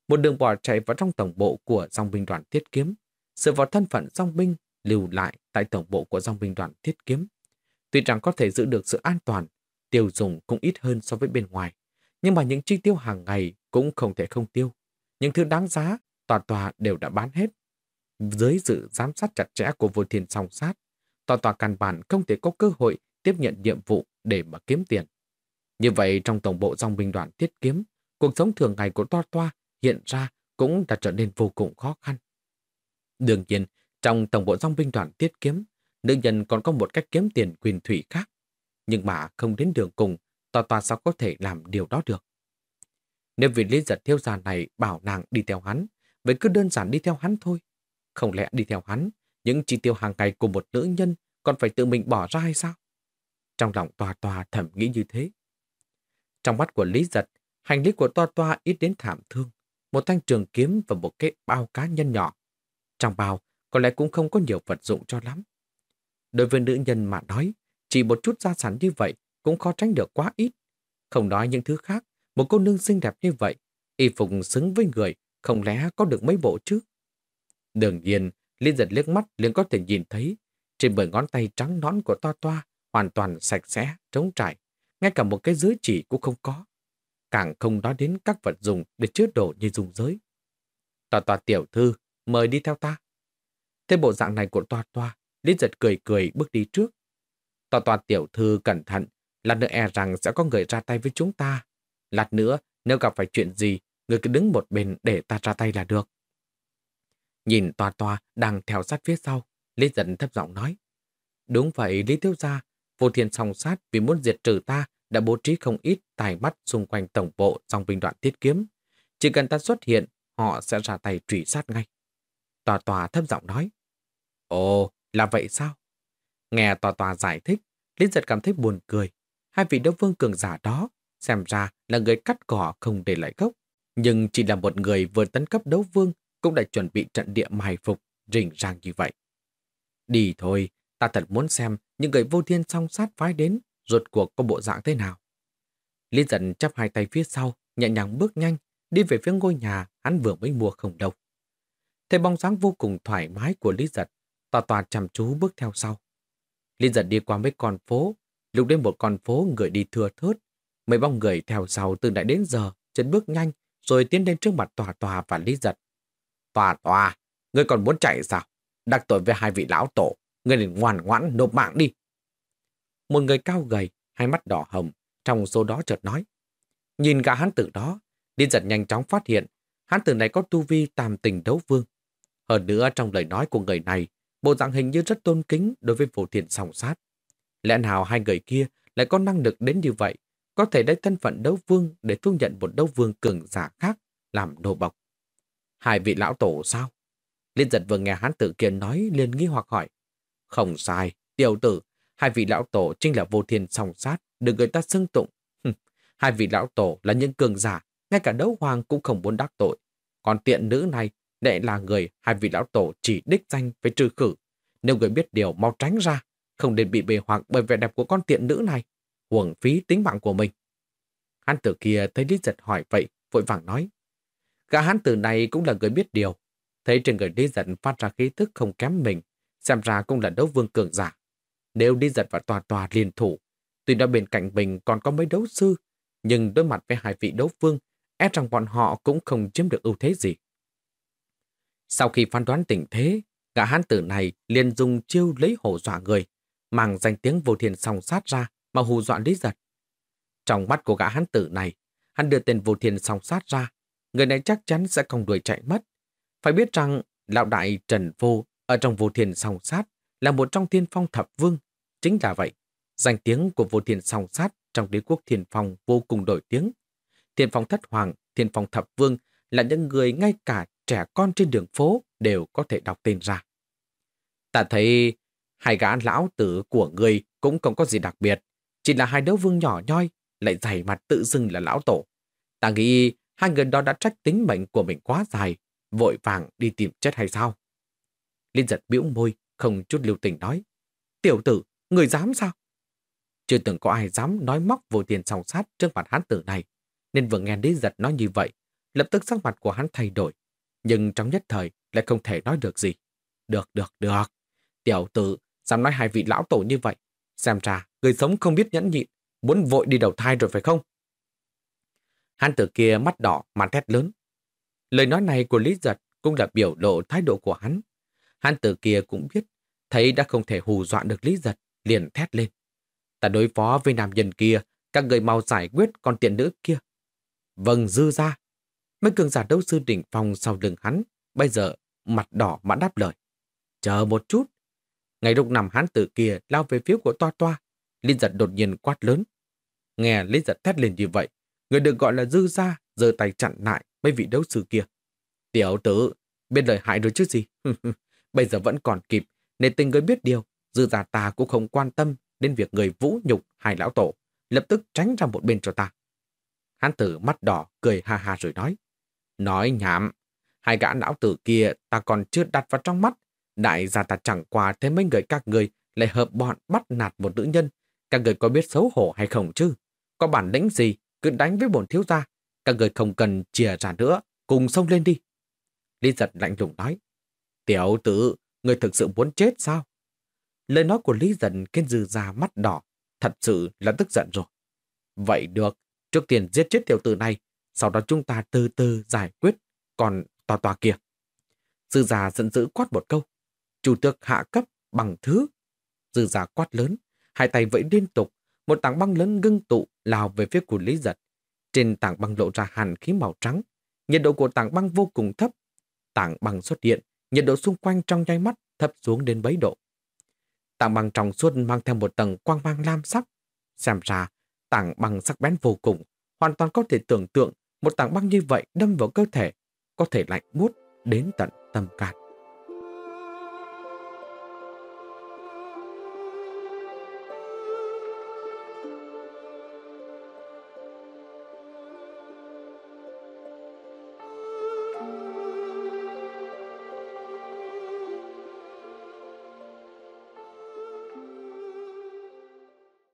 Một đường bỏ chạy vào trong tổng bộ của dòng binh đoàn thiết kiếm sự vào thân phận dòng binh lưu lại tại tổng bộ của dòng binh đoàn thiết kiếm. Tuy rằng có thể giữ được sự an toàn, tiêu dùng cũng ít hơn so với bên ngoài, nhưng mà những chi tiêu hàng ngày cũng không thể không tiêu. Những thứ đáng giá, tòa tòa đều đã bán hết. Dưới sự giám sát chặt chẽ của vô thiên song sát, tòa tòa căn bản không thể có cơ hội tiếp nhận nhiệm vụ để mà kiếm tiền. Như vậy trong tổng bộ dòng binh đoàn tiết kiếm, cuộc sống thường ngày của toa toa hiện ra cũng đã trở nên vô cùng khó khăn. Đương nhiên, trong tổng bộ dòng binh đoàn tiết kiếm, nữ nhân còn có một cách kiếm tiền quyền thủy khác. Nhưng mà không đến đường cùng, tòa tòa sao có thể làm điều đó được. Nếu vì lý giật thiêu già này bảo nàng đi theo hắn, vậy cứ đơn giản đi theo hắn thôi. Không lẽ đi theo hắn, những chi tiêu hàng ngày của một nữ nhân còn phải tự mình bỏ ra hay sao? Trong lòng tòa tòa thầm nghĩ như thế. Trong mắt của Lý Giật, hành lý của Toa Toa ít đến thảm thương. Một thanh trường kiếm và một cái bao cá nhân nhỏ. Trong bao, có lẽ cũng không có nhiều vật dụng cho lắm. Đối với nữ nhân mà nói, chỉ một chút gia sản như vậy cũng khó tránh được quá ít. Không nói những thứ khác, một cô nương xinh đẹp như vậy, y phục xứng với người, không lẽ có được mấy bộ chứ? Đương nhiên, Liên giật liếc mắt liền có thể nhìn thấy trên bờ ngón tay trắng nón của Toa Toa hoàn toàn sạch sẽ, trống trải, ngay cả một cái giới chỉ cũng không có. Càng không nói đến các vật dụng để chứa đồ như dùng giới. Toa Toa tiểu thư, mời đi theo ta. Thế bộ dạng này của Toa Toa, Liên giật cười cười bước đi trước. Toa Toa tiểu thư cẩn thận, là nữa e rằng sẽ có người ra tay với chúng ta. Lát nữa, nếu gặp phải chuyện gì, người cứ đứng một bên để ta ra tay là được. Nhìn Toa Toa đang theo sát phía sau, Lý giận thấp giọng nói. Đúng vậy, Lý Thiếu Gia, vô thiên song sát vì muốn diệt trừ ta đã bố trí không ít tài mắt xung quanh tổng bộ trong binh đoạn tiết kiếm. Chỉ cần ta xuất hiện, họ sẽ ra tay truy sát ngay. Tòa tòa thấp giọng nói. Ồ, là vậy sao? Nghe tòa tòa giải thích, Lý giật cảm thấy buồn cười. Hai vị đấu vương cường giả đó, xem ra là người cắt cỏ không để lại gốc. Nhưng chỉ là một người vừa tấn cấp đấu vương cũng đã chuẩn bị trận địa mai phục, rình ràng như vậy. Đi thôi, ta thật muốn xem những người vô thiên song sát phái đến, ruột cuộc có bộ dạng thế nào. Lý giận chắp hai tay phía sau, nhẹ nhàng bước nhanh, đi về phía ngôi nhà hắn vừa mới mua không đâu. Thấy bóng dáng vô cùng thoải mái của Lý giật, tòa tòa chăm chú bước theo sau. Lý giật đi qua mấy con phố, lúc đến một con phố người đi thừa thớt. Mấy bóng người theo sau từ nãy đến giờ, chân bước nhanh, rồi tiến đến trước mặt tòa tòa và Lý giật. Tòa tòa, ngươi còn muốn chạy sao? Đặc tội với hai vị lão tổ, ngươi nên ngoan ngoãn nộp mạng đi. Một người cao gầy, hai mắt đỏ hồng, trong số đó chợt nói. Nhìn gã hán tử đó, Điên giật nhanh chóng phát hiện, hán tử này có tu vi tam tình đấu vương. Hơn nữa trong lời nói của người này, bộ dạng hình như rất tôn kính đối với phổ thiện song sát. Lẽ nào hai người kia lại có năng lực đến như vậy, có thể lấy thân phận đấu vương để thu nhận một đấu vương cường giả khác làm đồ bọc. Hai vị lão tổ sao? Liên giật vừa nghe hán tử kia nói liền nghi hoặc hỏi. Không sai, tiểu tử, hai vị lão tổ chính là vô thiên song sát, được người ta xưng tụng. hai vị lão tổ là những cường giả, ngay cả đấu hoàng cũng không muốn đắc tội. Còn tiện nữ này lại là người hai vị lão tổ chỉ đích danh phải trừ khử. Nếu người biết điều mau tránh ra, không nên bị bề hoặc bởi vẻ đẹp của con tiện nữ này, uổng phí tính mạng của mình. Hán tử kia thấy Lý Giật hỏi vậy, vội vàng nói. Gã hán tử này cũng là người biết điều. Thấy trên người Lý Giật phát ra khí thức không kém mình, xem ra cũng là đấu vương cường giả. Nếu Lý Giật và tòa tòa liên thủ, tuy đã bên cạnh mình còn có mấy đấu sư, nhưng đối mặt với hai vị đấu vương, e rằng bọn họ cũng không chiếm được ưu thế gì. Sau khi phán đoán tình thế, gã hán tử này liền dùng chiêu lấy hổ dọa người, mang danh tiếng vô thiên song sát ra mà hù dọa Lý Giật. Trong mắt của gã hán tử này, hắn đưa tên vô thiên song sát ra, người này chắc chắn sẽ không đuổi chạy mất. Phải biết rằng, lão đại Trần Vô ở trong vô thiên song sát là một trong thiên phong thập vương. Chính là vậy, danh tiếng của vô thiên song sát trong đế quốc thiên phong vô cùng nổi tiếng. Thiên phong thất hoàng, thiên phong thập vương là những người ngay cả trẻ con trên đường phố đều có thể đọc tên ra. Ta thấy hai gã lão tử của người cũng không có gì đặc biệt, chỉ là hai đấu vương nhỏ nhoi lại dày mặt tự xưng là lão tổ. Ta nghĩ hai người đó đã trách tính mệnh của mình quá dài, vội vàng đi tìm chết hay sao? Liên giật bĩu môi, không chút lưu tình nói. Tiểu tử, người dám sao? Chưa từng có ai dám nói móc vô tiền song sát trước mặt hán tử này, nên vừa nghe Lý giật nói như vậy, lập tức sắc mặt của hắn thay đổi, nhưng trong nhất thời lại không thể nói được gì. Được, được, được. Tiểu tử, dám nói hai vị lão tổ như vậy. Xem ra, người sống không biết nhẫn nhịn, muốn vội đi đầu thai rồi phải không? Hắn tử kia mắt đỏ, mặt thét lớn. Lời nói này của Lý Giật cũng là biểu lộ thái độ của hắn. Hắn tử kia cũng biết, thấy đã không thể hù dọa được Lý Giật, liền thét lên. Ta đối phó với nam nhân kia, các người mau giải quyết con tiện nữ kia. Vâng, dư ra. Mấy cường giả đấu sư đỉnh phong sau lưng hắn, bây giờ mặt đỏ mà đáp lời. Chờ một chút ngay lúc nằm hắn tử kia lao về phía của toa toa, Linh giật đột nhiên quát lớn. Nghe Linh giật thét lên như vậy, người được gọi là dư ra, giơ tay chặn lại mấy vị đấu sư kia. Tiểu tử, biết lời hại rồi chứ gì? [LAUGHS] Bây giờ vẫn còn kịp, nên tình người biết điều, dư ra ta cũng không quan tâm đến việc người vũ nhục hai lão tổ, lập tức tránh ra một bên cho ta. Hán tử mắt đỏ cười ha ha rồi nói. Nói nhảm, hai gã lão tử kia ta còn chưa đặt vào trong mắt. Đại gia ta chẳng qua thấy mấy người các người lại hợp bọn bắt nạt một nữ nhân. Các người có biết xấu hổ hay không chứ? Có bản lĩnh gì, cứ đánh với bổn thiếu gia. Các người không cần chìa ra nữa, cùng xông lên đi. Lý giật lạnh lùng nói. Tiểu tử, người thực sự muốn chết sao? Lời nói của Lý giật khiến dư ra mắt đỏ, thật sự là tức giận rồi. Vậy được, trước tiên giết chết tiểu tử này, sau đó chúng ta từ từ giải quyết, còn tòa tòa kia. Dư già giận dữ quát một câu. Chủ tước hạ cấp bằng thứ. Dư giả quát lớn, hai tay vẫy liên tục, một tảng băng lớn ngưng tụ lao về phía của Lý Giật. Trên tảng băng lộ ra hàn khí màu trắng, nhiệt độ của tảng băng vô cùng thấp. Tảng băng xuất hiện, nhiệt độ xung quanh trong nháy mắt thấp xuống đến bấy độ. Tảng băng trong suốt mang theo một tầng quang mang lam sắc. Xem ra, tảng băng sắc bén vô cùng, hoàn toàn có thể tưởng tượng một tảng băng như vậy đâm vào cơ thể, có thể lạnh buốt đến tận tâm can.